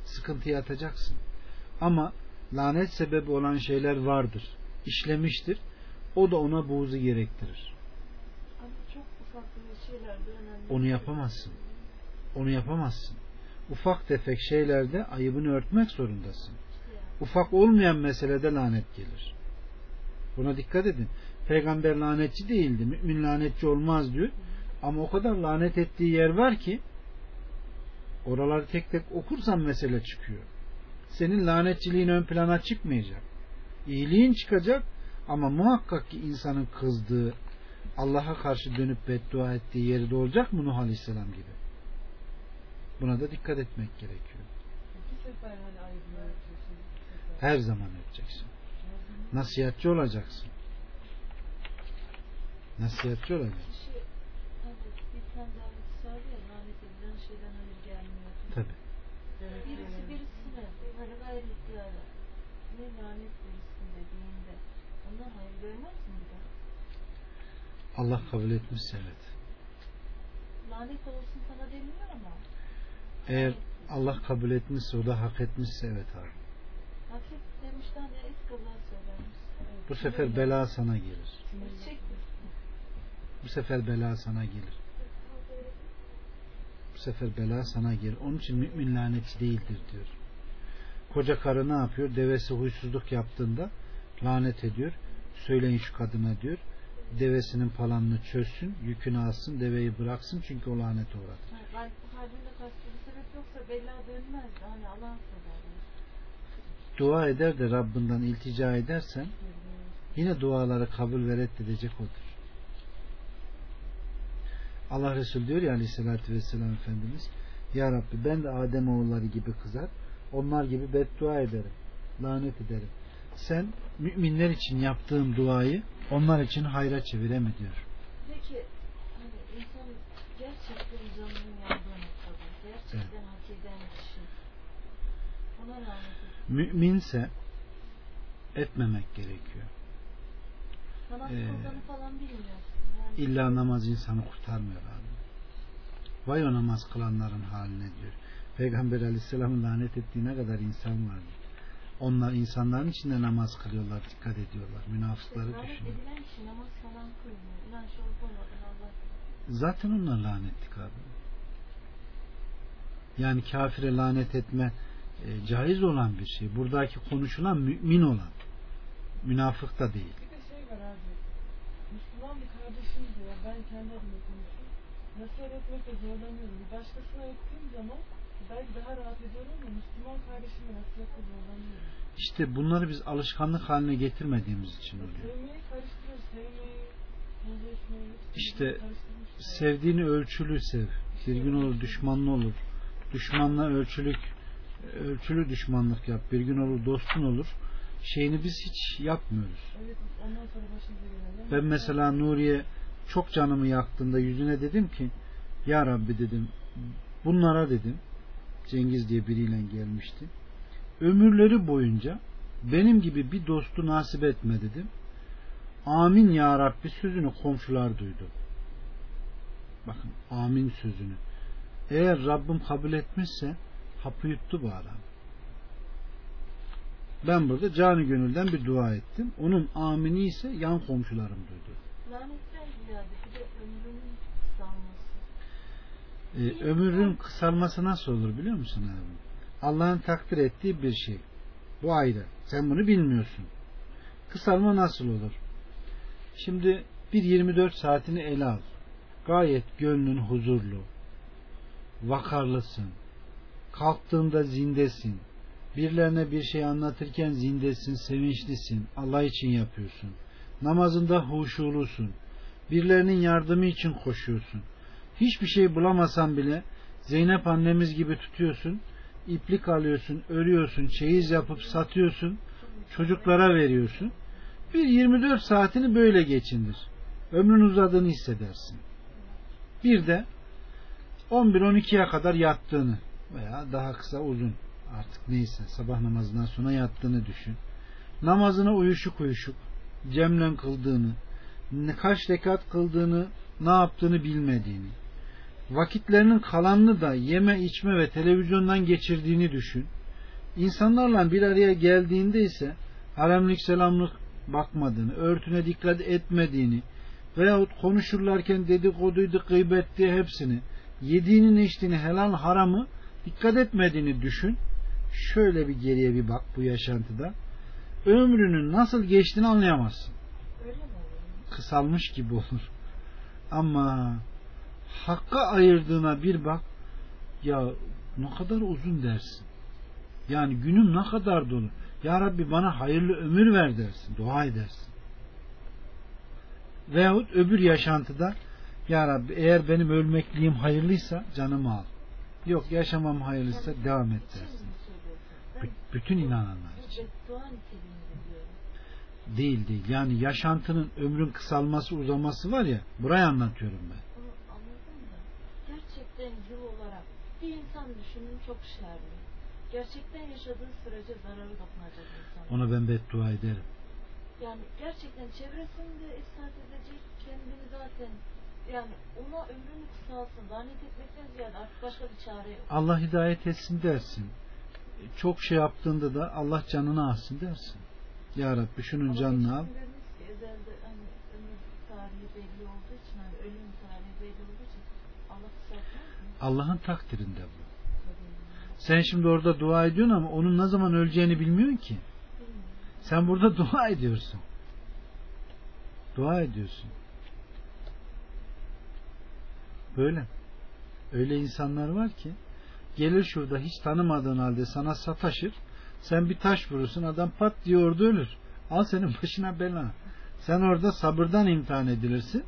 S1: Sıkıntıya atacaksın. Ama lanet sebebi olan şeyler vardır. İşlemiştir. o da ona buğzu gerektirir.
S2: Çok ufak bir şeyler de önemli.
S1: Onu yapamazsın. Onu yapamazsın. Ufak tefek şeylerde ayıbını örtmek zorundasın. Ufak olmayan meselede lanet gelir. Buna dikkat edin. Peygamber lanetçi değildi. Mümin lanetçi olmaz diyor. Ama o kadar lanet ettiği yer var ki oraları tek tek okursan mesele çıkıyor. Senin lanetçiliğin ön plana çıkmayacak. İyiliğin çıkacak ama muhakkak ki insanın kızdığı, Allah'a karşı dönüp beddua ettiği yeri de olacak mı Nuh Aleyhisselam gibi? Buna da dikkat etmek gerekiyor.
S2: Hani.
S1: Her zaman edeceksin. Nasihatçi olacaksın. Nasihatçi olacaksın.
S3: Kişi hani İslam daveti var ya lanet edilen şeyden hayır gelmiyor.
S1: Tabi.
S3: Birisi birisine hani gayri ihtiyara ne lanet verirsin dediğinde ondan hayır görmez mi bir daha?
S1: Allah kabul etmişse evet.
S3: Lanet olsun sana deniliyor ama
S1: Eğer Allah kabul etmişse o da hak etmişse evet abi.
S3: hafif demişten ya eskalar söylenmiş.
S1: Bu sefer bela sana gelir.
S3: Çektir.
S1: Bu sefer bela sana gelir. Bu sefer bela sana gelir. Onun için mümin lanetçi değildir diyor. Koca karı ne yapıyor? Devesi huysuzluk yaptığında lanet ediyor. Söyleyin şu kadına diyor. Devesinin palanını çözsün, yükünü alsın, deveyi bıraksın çünkü o lanet uğradı.
S3: Yani kalbinde kastı bir sebep yoksa bela dönmez. Hani Allah'ın.
S1: Dua eder de Rabbinden iltica edersen yine duaları kabul ve reddedecek odur. Allah Resulü diyor ya aleyhissalatü vesselam Efendimiz Ya Rabbi ben de Adem oğulları gibi kızar onlar gibi beddua ederim lanet ederim sen müminler için yaptığım duayı onlar için hayra çevire mi diyor
S3: Peki hani insan gerçekten canının yandığı noktada gerçekten hak eden kişi ona ediyor.
S1: müminse etmemek gerekiyor
S3: Namaz
S1: Ee,
S3: falan bilmiyorsun. Yani
S1: İlla namaz insanı kurtarmıyor abi. Vay o namaz kılanların haline diyor. Peygamber aleyhisselamın lanet ettiği ne kadar insan vardı. Onlar insanların içinde namaz kılıyorlar, dikkat ediyorlar. Münafıkları düşünün. Zaten onlar lanetlik abi. Yani kafire lanet etme e, caiz olan bir şey. Buradaki konuşulan mümin olan. Münafık da değil.
S2: Bir de şey var abi. Müslüman bir kardeşim diyor. Ben kendi adıma konuşuyorum. Nasihat etmekte zorlanıyorum. Başkasına ettiğim zaman
S1: İşte bunları biz alışkanlık haline getirmediğimiz için oluyor. İşte sevdiğini ölçülü sev. Bir gün olur düşmanlı olur. Düşmanla ölçülük ölçülü düşmanlık yap. Bir gün olur dostun olur. Şeyini biz hiç yapmıyoruz.
S2: Evet ondan sonra başımıza gelen.
S1: Ben mesela Nuriye çok canımı yaktığında yüzüne dedim ki Ya Rabbi dedim bunlara dedim Cengiz diye biriyle gelmişti. Ömürleri boyunca benim gibi bir dostu nasip etme dedim. Amin ya Rabbi sözünü komşular duydu. Bakın amin sözünü. Eğer Rabbim kabul etmişse hapı yuttu bu adam. Ben burada canı gönülden bir dua ettim. Onun amini ise yan komşularım duydu.
S3: Lanetten ziyade bir de kısalması.
S1: Ee, ömrün kısalması nasıl olur biliyor musun abi? Allah'ın takdir ettiği bir şey. Bu ayrı. Sen bunu bilmiyorsun. Kısalma nasıl olur? Şimdi bir 24 saatini ele al. Gayet gönlün huzurlu. Vakarlısın. Kalktığında zindesin. Birilerine bir şey anlatırken zindesin, sevinçlisin. Allah için yapıyorsun. Namazında huşulusun. Birilerinin yardımı için koşuyorsun. Hiçbir şey bulamasan bile Zeynep annemiz gibi tutuyorsun. iplik alıyorsun, örüyorsun, çeyiz yapıp satıyorsun. Çocuklara veriyorsun. Bir 24 saatini böyle geçindir. Ömrün uzadığını hissedersin. Bir de 11-12'ye kadar yattığını veya daha kısa uzun artık neyse sabah namazından sonra yattığını düşün. Namazını uyuşuk uyuşuk cemlen kıldığını, kaç rekat kıldığını, ne yaptığını bilmediğini, vakitlerinin kalanını da yeme içme ve televizyondan geçirdiğini düşün. İnsanlarla bir araya geldiğinde ise haremlik selamlık bakmadığını, örtüne dikkat etmediğini veyahut konuşurlarken dedikoduydu, gıybetti hepsini, yediğinin içtiğini, helal haramı dikkat etmediğini düşün. Şöyle bir geriye bir bak bu yaşantıda. Ömrünün nasıl geçtiğini anlayamazsın. Kısalmış gibi olur. Ama hakka ayırdığına bir bak ya ne kadar uzun dersin. Yani günüm ne kadar dolu. Ya Rabbi bana hayırlı ömür ver dersin. Dua edersin. Veyahut öbür yaşantıda Ya Rabbi eğer benim ölmekliğim hayırlıysa canımı al. Yok yaşamam hayırlıysa devam et dersin. bütün inananlar
S3: bu
S1: için. Değil değil. Yani yaşantının ömrün kısalması uzaması var ya burayı anlatıyorum ben.
S3: Yıl olarak bir insan düşünün çok şerli. Gerçekten yaşadığı sürece zararı dokunacak insan.
S1: Ona ben beddua ederim.
S3: Yani gerçekten çevresinde ispat edecek kendini zaten yani ona ömrünü kısalsın. Lanet etmekten ziyade artık başka bir çare yok.
S1: Allah hidayet etsin dersin. Çok şey yaptığında da Allah canını alsın dersin. Ya Rabbi şunun
S3: Ama
S1: canını al.
S3: geçmişte dediniz ki ezelde hani ömür tarihi belli olduğu için hani ölüm tarihi belli olduğu için Allah kısaltmaz mı?
S1: Allah'ın takdirinde bu. Sen şimdi orada dua ediyorsun ama onun ne zaman öleceğini bilmiyorsun ki. Sen burada <laughs> dua ediyorsun. Dua ediyorsun. Böyle. Öyle insanlar var ki gelir şurada hiç tanımadığın halde sana sataşır. Sen bir taş vurursun adam pat diye orada ölür. Al senin <laughs> başına bela. Sen orada sabırdan imtihan edilirsin.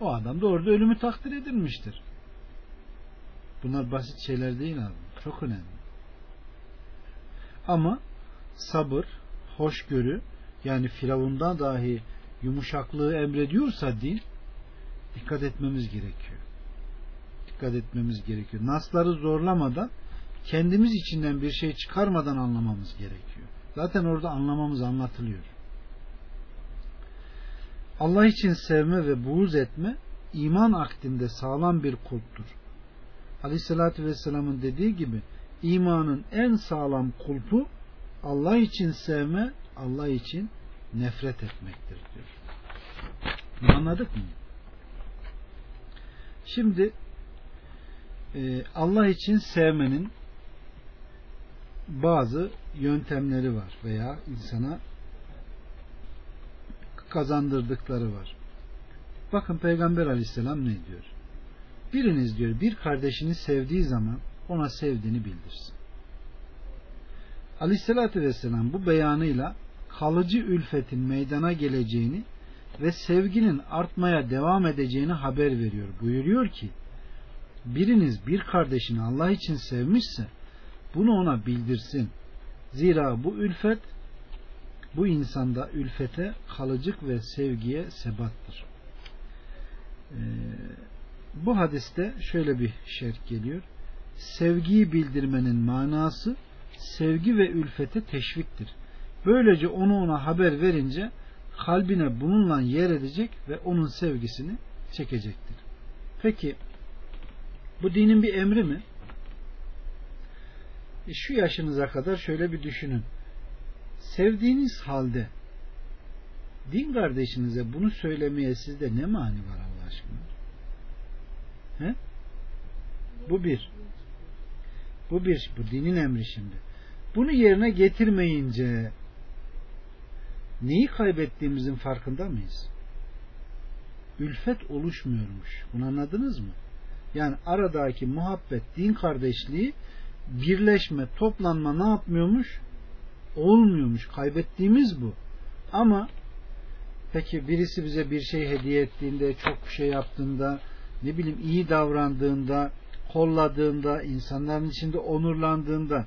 S1: O adam da orada ölümü takdir edilmiştir. Bunlar basit şeyler değil abi. Çok önemli. Ama sabır, hoşgörü yani Firavun'dan dahi yumuşaklığı emrediyorsa din dikkat etmemiz gerekiyor. Dikkat etmemiz gerekiyor. Nasları zorlamadan kendimiz içinden bir şey çıkarmadan anlamamız gerekiyor. Zaten orada anlamamız anlatılıyor. Allah için sevme ve buğz etme iman akdinde sağlam bir kulptur. Aleyhissalatü Vesselam'ın dediği gibi imanın en sağlam kulpu Allah için sevme, Allah için nefret etmektir diyor. Anladık mı? Şimdi e, Allah için sevmenin bazı yöntemleri var veya insana kazandırdıkları var. Bakın Peygamber aleyhisselam ne diyor? Biriniz diyor bir kardeşini sevdiği zaman ona sevdiğini bildirsin. Aleyhisselatü Vesselam bu beyanıyla kalıcı ülfetin meydana geleceğini ve sevginin artmaya devam edeceğini haber veriyor. Buyuruyor ki biriniz bir kardeşini Allah için sevmişse bunu ona bildirsin. Zira bu ülfet bu insanda ülfete kalıcık ve sevgiye sebattır. Ee, bu hadiste şöyle bir şerh geliyor. Sevgiyi bildirmenin manası sevgi ve ülfete teşviktir. Böylece onu ona haber verince kalbine bununla yer edecek ve onun sevgisini çekecektir. Peki bu dinin bir emri mi? E şu yaşınıza kadar şöyle bir düşünün. Sevdiğiniz halde din kardeşinize bunu söylemeye sizde ne mani var Allah aşkına? He? Bu bir. Bu bir. Bu dinin emri şimdi. Bunu yerine getirmeyince neyi kaybettiğimizin farkında mıyız? Ülfet oluşmuyormuş. Bunu anladınız mı? Yani aradaki muhabbet, din kardeşliği, birleşme, toplanma ne yapmıyormuş? Olmuyormuş. Kaybettiğimiz bu. Ama peki birisi bize bir şey hediye ettiğinde, çok şey yaptığında, ne bileyim iyi davrandığında, kolladığında, insanların içinde onurlandığında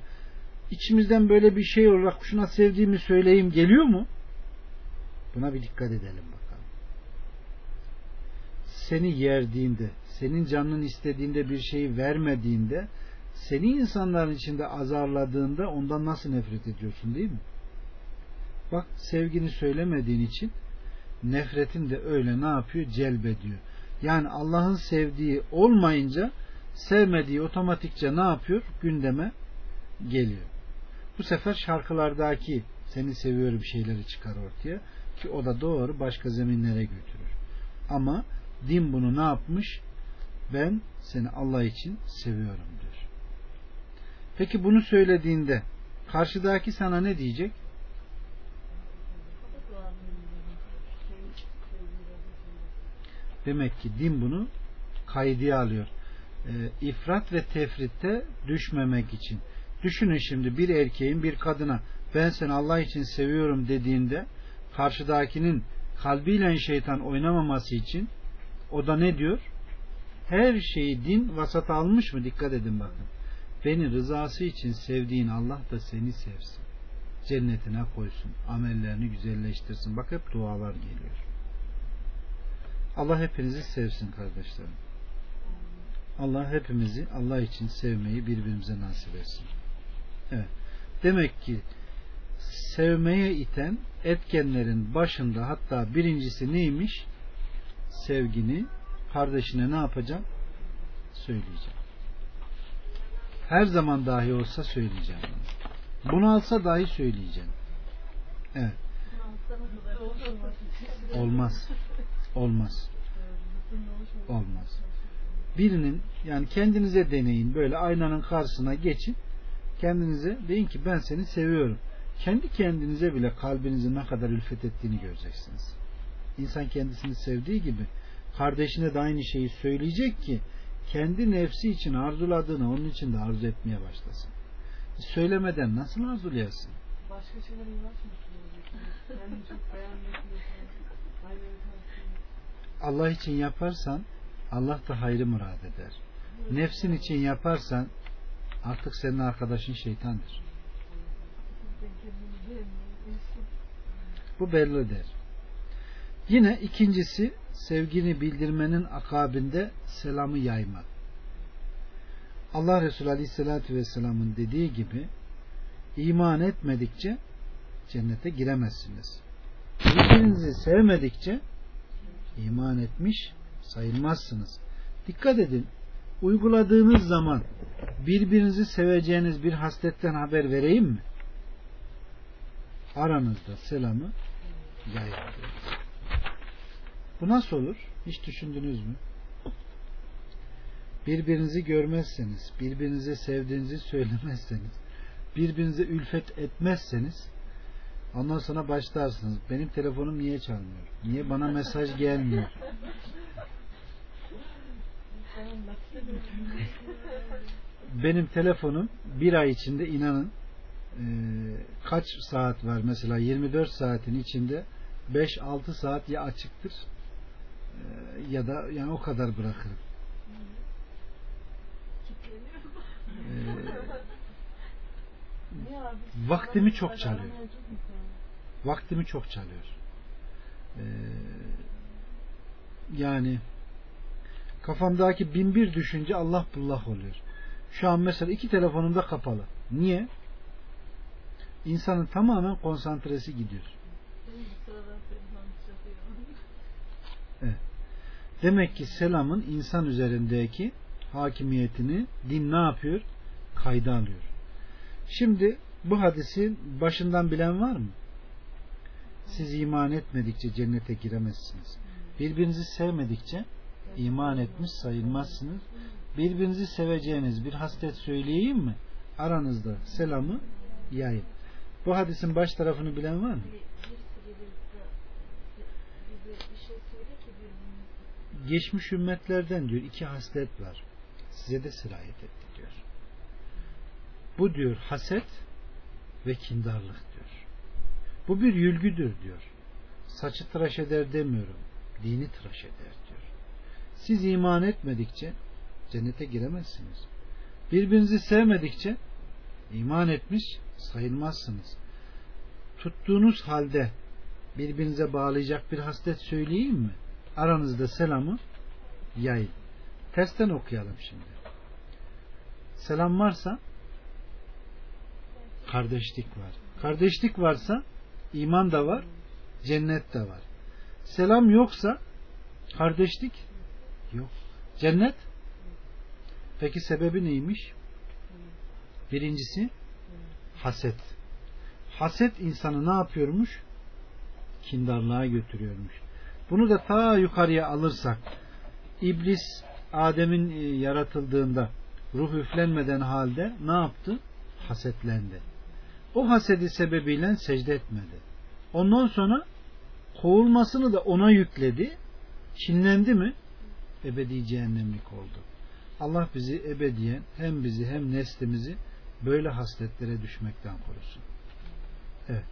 S1: içimizden böyle bir şey olarak şuna sevdiğimi söyleyeyim geliyor mu? Buna bir dikkat edelim bakalım. Seni yerdiğinde, senin canının istediğinde bir şeyi vermediğinde, seni insanların içinde azarladığında ondan nasıl nefret ediyorsun değil mi? Bak sevgini söylemediğin için nefretin de öyle ne yapıyor? Celbediyor. Yani Allah'ın sevdiği olmayınca sevmediği otomatikçe ne yapıyor? Gündeme geliyor. Bu sefer şarkılardaki seni seviyorum şeyleri çıkar ortaya. Ki o da doğru başka zeminlere götürür. Ama din bunu ne yapmış? Ben seni Allah için seviyorum diyor. Peki bunu söylediğinde karşıdaki sana ne diyecek? Demek ki din bunu kaydıya alıyor. E, ifrat ve tefritte düşmemek için. Düşünün şimdi bir erkeğin bir kadına ben seni Allah için seviyorum dediğinde karşıdakinin kalbiyle şeytan oynamaması için o da ne diyor? Her şeyi din vasat almış mı? Dikkat edin bakın. Beni rızası için sevdiğin Allah da seni sevsin. Cennetine koysun. Amellerini güzelleştirsin. Bak hep dualar geliyor. Allah hepinizi sevsin kardeşlerim. Allah hepimizi Allah için sevmeyi birbirimize nasip etsin. Evet. Demek ki sevmeye iten etkenlerin başında hatta birincisi neymiş? Sevgini kardeşine ne yapacağım? Söyleyeceğim. Her zaman dahi olsa söyleyeceğim. Bunu alsa dahi söyleyeceğim. Evet. Olmaz. Olmaz. Olmaz. Birinin yani kendinize deneyin böyle aynanın karşısına geçin kendinize deyin ki ben seni seviyorum. Kendi kendinize bile kalbinizin ne kadar ülfet ettiğini göreceksiniz. İnsan kendisini sevdiği gibi kardeşine de aynı şeyi söyleyecek ki kendi nefsi için arzuladığını onun için de arzu etmeye başlasın. Söylemeden nasıl arzulayasın?
S2: Başka şeyler uğraşmasın. Yani çok beğenmesini
S1: Allah için yaparsan Allah da hayrı murad eder. Nefsin için yaparsan artık senin arkadaşın şeytandır. Bu bellidir. Yine ikincisi sevgini bildirmenin akabinde selamı yaymak. Allah Resulü Aleyhisselatü Vesselam'ın dediği gibi iman etmedikçe cennete giremezsiniz. Birbirinizi sevmedikçe iman etmiş sayılmazsınız. Dikkat edin. Uyguladığınız zaman birbirinizi seveceğiniz bir hasletten haber vereyim mi? Aranızda selamı yayın. Bu nasıl olur? Hiç düşündünüz mü? Birbirinizi görmezseniz, birbirinize sevdiğinizi söylemezseniz, birbirinize ülfet etmezseniz ondan sonra başlarsınız. Benim telefonum niye çalmıyor? Niye bana mesaj gelmiyor? Benim telefonum bir ay içinde inanın e, kaç saat var mesela 24 saatin içinde 5-6 saat ya açıktır e, ya da yani o kadar bırakırım. E, vaktimi çok çalıyor. Vaktimi çok çalıyor. E, yani kafamdaki bin bir düşünce Allah bullah oluyor. Şu an mesela iki telefonum da kapalı. Niye? İnsanın tamamen konsantresi gidiyor. Demek ki selamın insan üzerindeki hakimiyetini din ne yapıyor? Kayda alıyor. Şimdi bu hadisin başından bilen var mı? Siz iman etmedikçe cennete giremezsiniz. Birbirinizi sevmedikçe iman etmiş sayılmazsınız. Birbirinizi seveceğiniz bir haslet söyleyeyim mi? Aranızda selamı yayın. Bu hadisin baş tarafını bilen var mı? Geçmiş ümmetlerden diyor iki haslet var. Size de sirayet etti diyor. Bu diyor haset ve kindarlık diyor. Bu bir yülgüdür diyor. Saçı tıraş eder demiyorum. Dini tıraş eder diyor. Siz iman etmedikçe cennete giremezsiniz. Birbirinizi sevmedikçe iman etmiş sayılmazsınız. Tuttuğunuz halde birbirinize bağlayacak bir haslet söyleyeyim mi? Aranızda selamı yayın. Tersten okuyalım şimdi. Selam varsa kardeşlik var. Kardeşlik varsa iman da var, cennet de var. Selam yoksa kardeşlik yok. Cennet peki sebebi neymiş? Birincisi haset. Haset insanı ne yapıyormuş? kindarlığa götürüyormuş. Bunu da ta yukarıya alırsak İblis Adem'in e, yaratıldığında ruh üflenmeden halde ne yaptı? Hasetlendi. O hasedi sebebiyle secde etmedi. Ondan sonra kovulmasını da ona yükledi. Çinlendi mi? Ebedi cehennemlik oldu. Allah bizi ebediyen hem bizi hem neslimizi böyle hasletlere düşmekten korusun. Evet.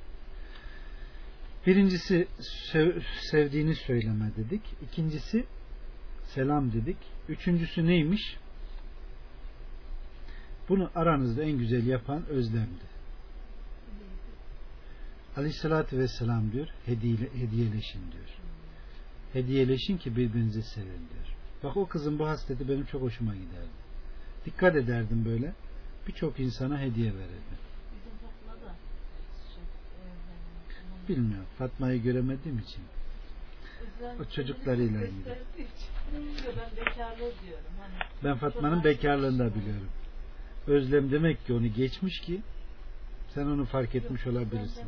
S1: Birincisi sev, sevdiğini söyleme dedik. İkincisi selam dedik. Üçüncüsü neymiş? Bunu aranızda en güzel yapan özlemdi. Aleyhissalatü vesselam diyor hediyele, hediyeleşin diyor. Hediyeleşin ki birbirinizi sevin diyor. Bak o kızın bu hasleti benim çok hoşuma giderdi. Dikkat ederdim böyle. Birçok insana hediye
S3: onun
S1: Bilmiyorum. Fatma'yı göremediğim için. O çocuklarıyla ilgili.
S3: ben
S1: Fatma'nın bekarlığını da biliyorum. Özlem demek ki onu geçmiş ki sen onu fark etmiş olabilirsin.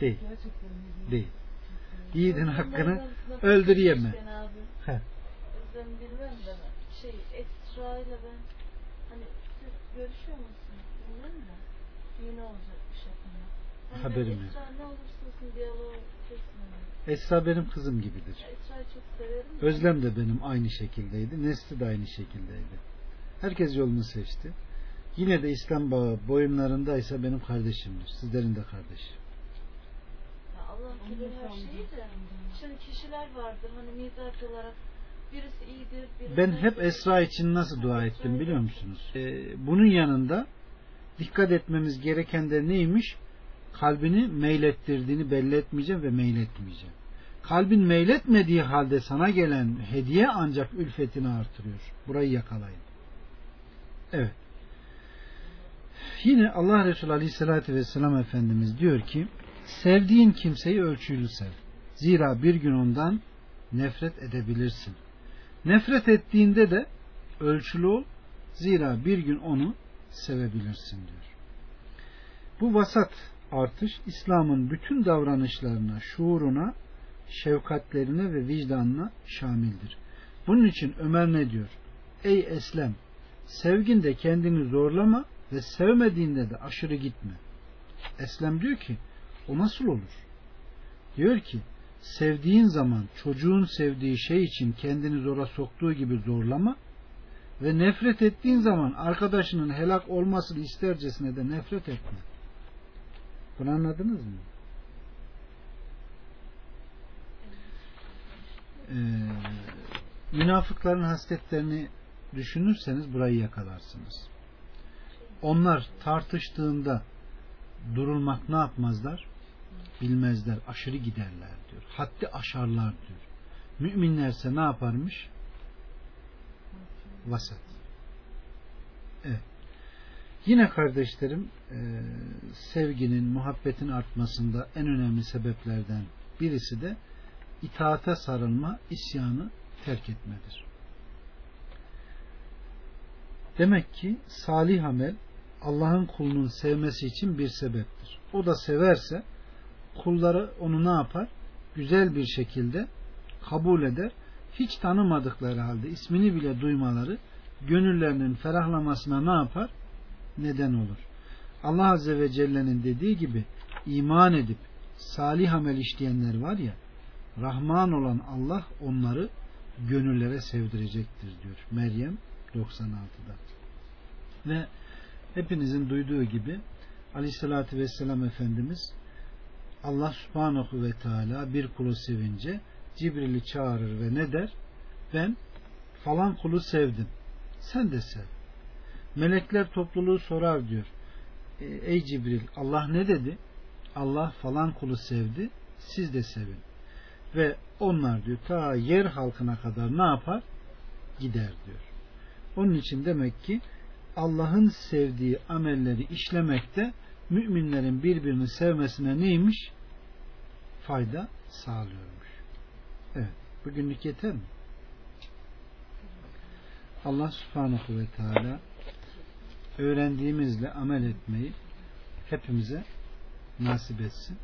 S1: Değil. Değil. Yiğidin hakkını
S3: Bunlardan nasıl
S1: öldür yeme.
S3: geçmişken abi?
S1: Heh.
S3: Ben bilmem de. Şey Esra ile ben hani siz görüşüyor musunuz? Bilmem de. Düğünü olacakmış yakında. Hani
S1: Haberim yok.
S3: Esra ne olursa olsun diyaloğu kesmiyorum.
S1: Esra benim kızım gibidir.
S3: Esra'yı çok severim.
S1: Özlem de benim aynı şekildeydi. Nesli de aynı şekildeydi. Herkes yolunu seçti. Yine de İslam bağı boyunlarındaysa benim kardeşimdir. Sizlerin de kardeşi.
S3: Ya Allah bilir her şeyi de. Şimdi kişiler vardır hani mizaç olarak birisi iyidir, birisi
S1: Ben hep Esra için nasıl dua ettim biliyor musunuz? Ee, bunun yanında dikkat etmemiz gereken de neymiş? Kalbini meylettirdiğini belli etmeyeceğim ve meyletmeyeceğim. Kalbin meyletmediği halde sana gelen hediye ancak ülfetini artırıyor. Burayı yakalayın. Evet. Yine Allah Resulü Aleyhisselatü Vesselam Efendimiz diyor ki sevdiğin kimseyi ölçülü sev. Zira bir gün ondan nefret edebilirsin. Nefret ettiğinde de ölçülü ol. Zira bir gün onu sevebilirsin diyor. Bu vasat artış İslam'ın bütün davranışlarına, şuuruna, şefkatlerine ve vicdanına şamildir. Bunun için Ömer ne diyor? Ey Eslem, sevginde kendini zorlama ve sevmediğinde de aşırı gitme. Eslem diyor ki, o nasıl olur? Diyor ki, sevdiğin zaman çocuğun sevdiği şey için kendini zora soktuğu gibi zorlama ve nefret ettiğin zaman arkadaşının helak olmasını istercesine de nefret etme. Bunu anladınız mı? Ee, münafıkların hasletlerini düşünürseniz burayı yakalarsınız. Onlar tartıştığında durulmak ne yapmazlar? Bilmezler, aşırı giderler diyor. Haddi aşarlar diyor. Müminlerse ne yaparmış? Vasat. Evet. Yine kardeşlerim e, sevginin, muhabbetin artmasında en önemli sebeplerden birisi de itaate sarılma, isyanı terk etmedir. Demek ki salih amel Allah'ın kulunun sevmesi için bir sebeptir. O da severse kulları onu ne yapar? Güzel bir şekilde kabul eder. Hiç tanımadıkları halde ismini bile duymaları gönüllerinin ferahlamasına ne yapar? Neden olur. Allah Azze ve Celle'nin dediği gibi iman edip salih amel işleyenler var ya Rahman olan Allah onları gönüllere sevdirecektir diyor. Meryem 96'da. Ve hepinizin duyduğu gibi Aleyhisselatü Vesselam Efendimiz Allah Subhanahu ve Teala bir kulu sevince Cibril'i çağırır ve ne der? Ben falan kulu sevdim. Sen de sev. Melekler topluluğu sorar diyor. "E, Ey Cibril Allah ne dedi? Allah falan kulu sevdi. Siz de sevin. Ve onlar diyor ta yer halkına kadar ne yapar? Gider diyor. Onun için demek ki Allah'ın sevdiği amelleri işlemekte müminlerin birbirini sevmesine neymiş? Fayda sağlıyormuş. Evet. Bugünlük yeter mi? Allah subhanahu ve teala öğrendiğimizle amel etmeyi hepimize nasip etsin.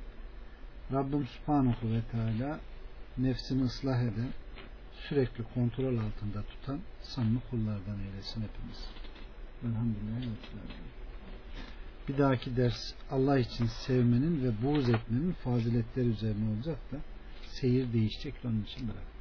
S1: Rabbim Subhanahu ve Teala nefsini ıslah eden, sürekli kontrol altında tutan samimi kullardan eylesin hepimiz. Elhamdülillah. Bir dahaki ders Allah için sevmenin ve buğz etmenin faziletleri üzerine olacak da seyir değişecek onun için bırak.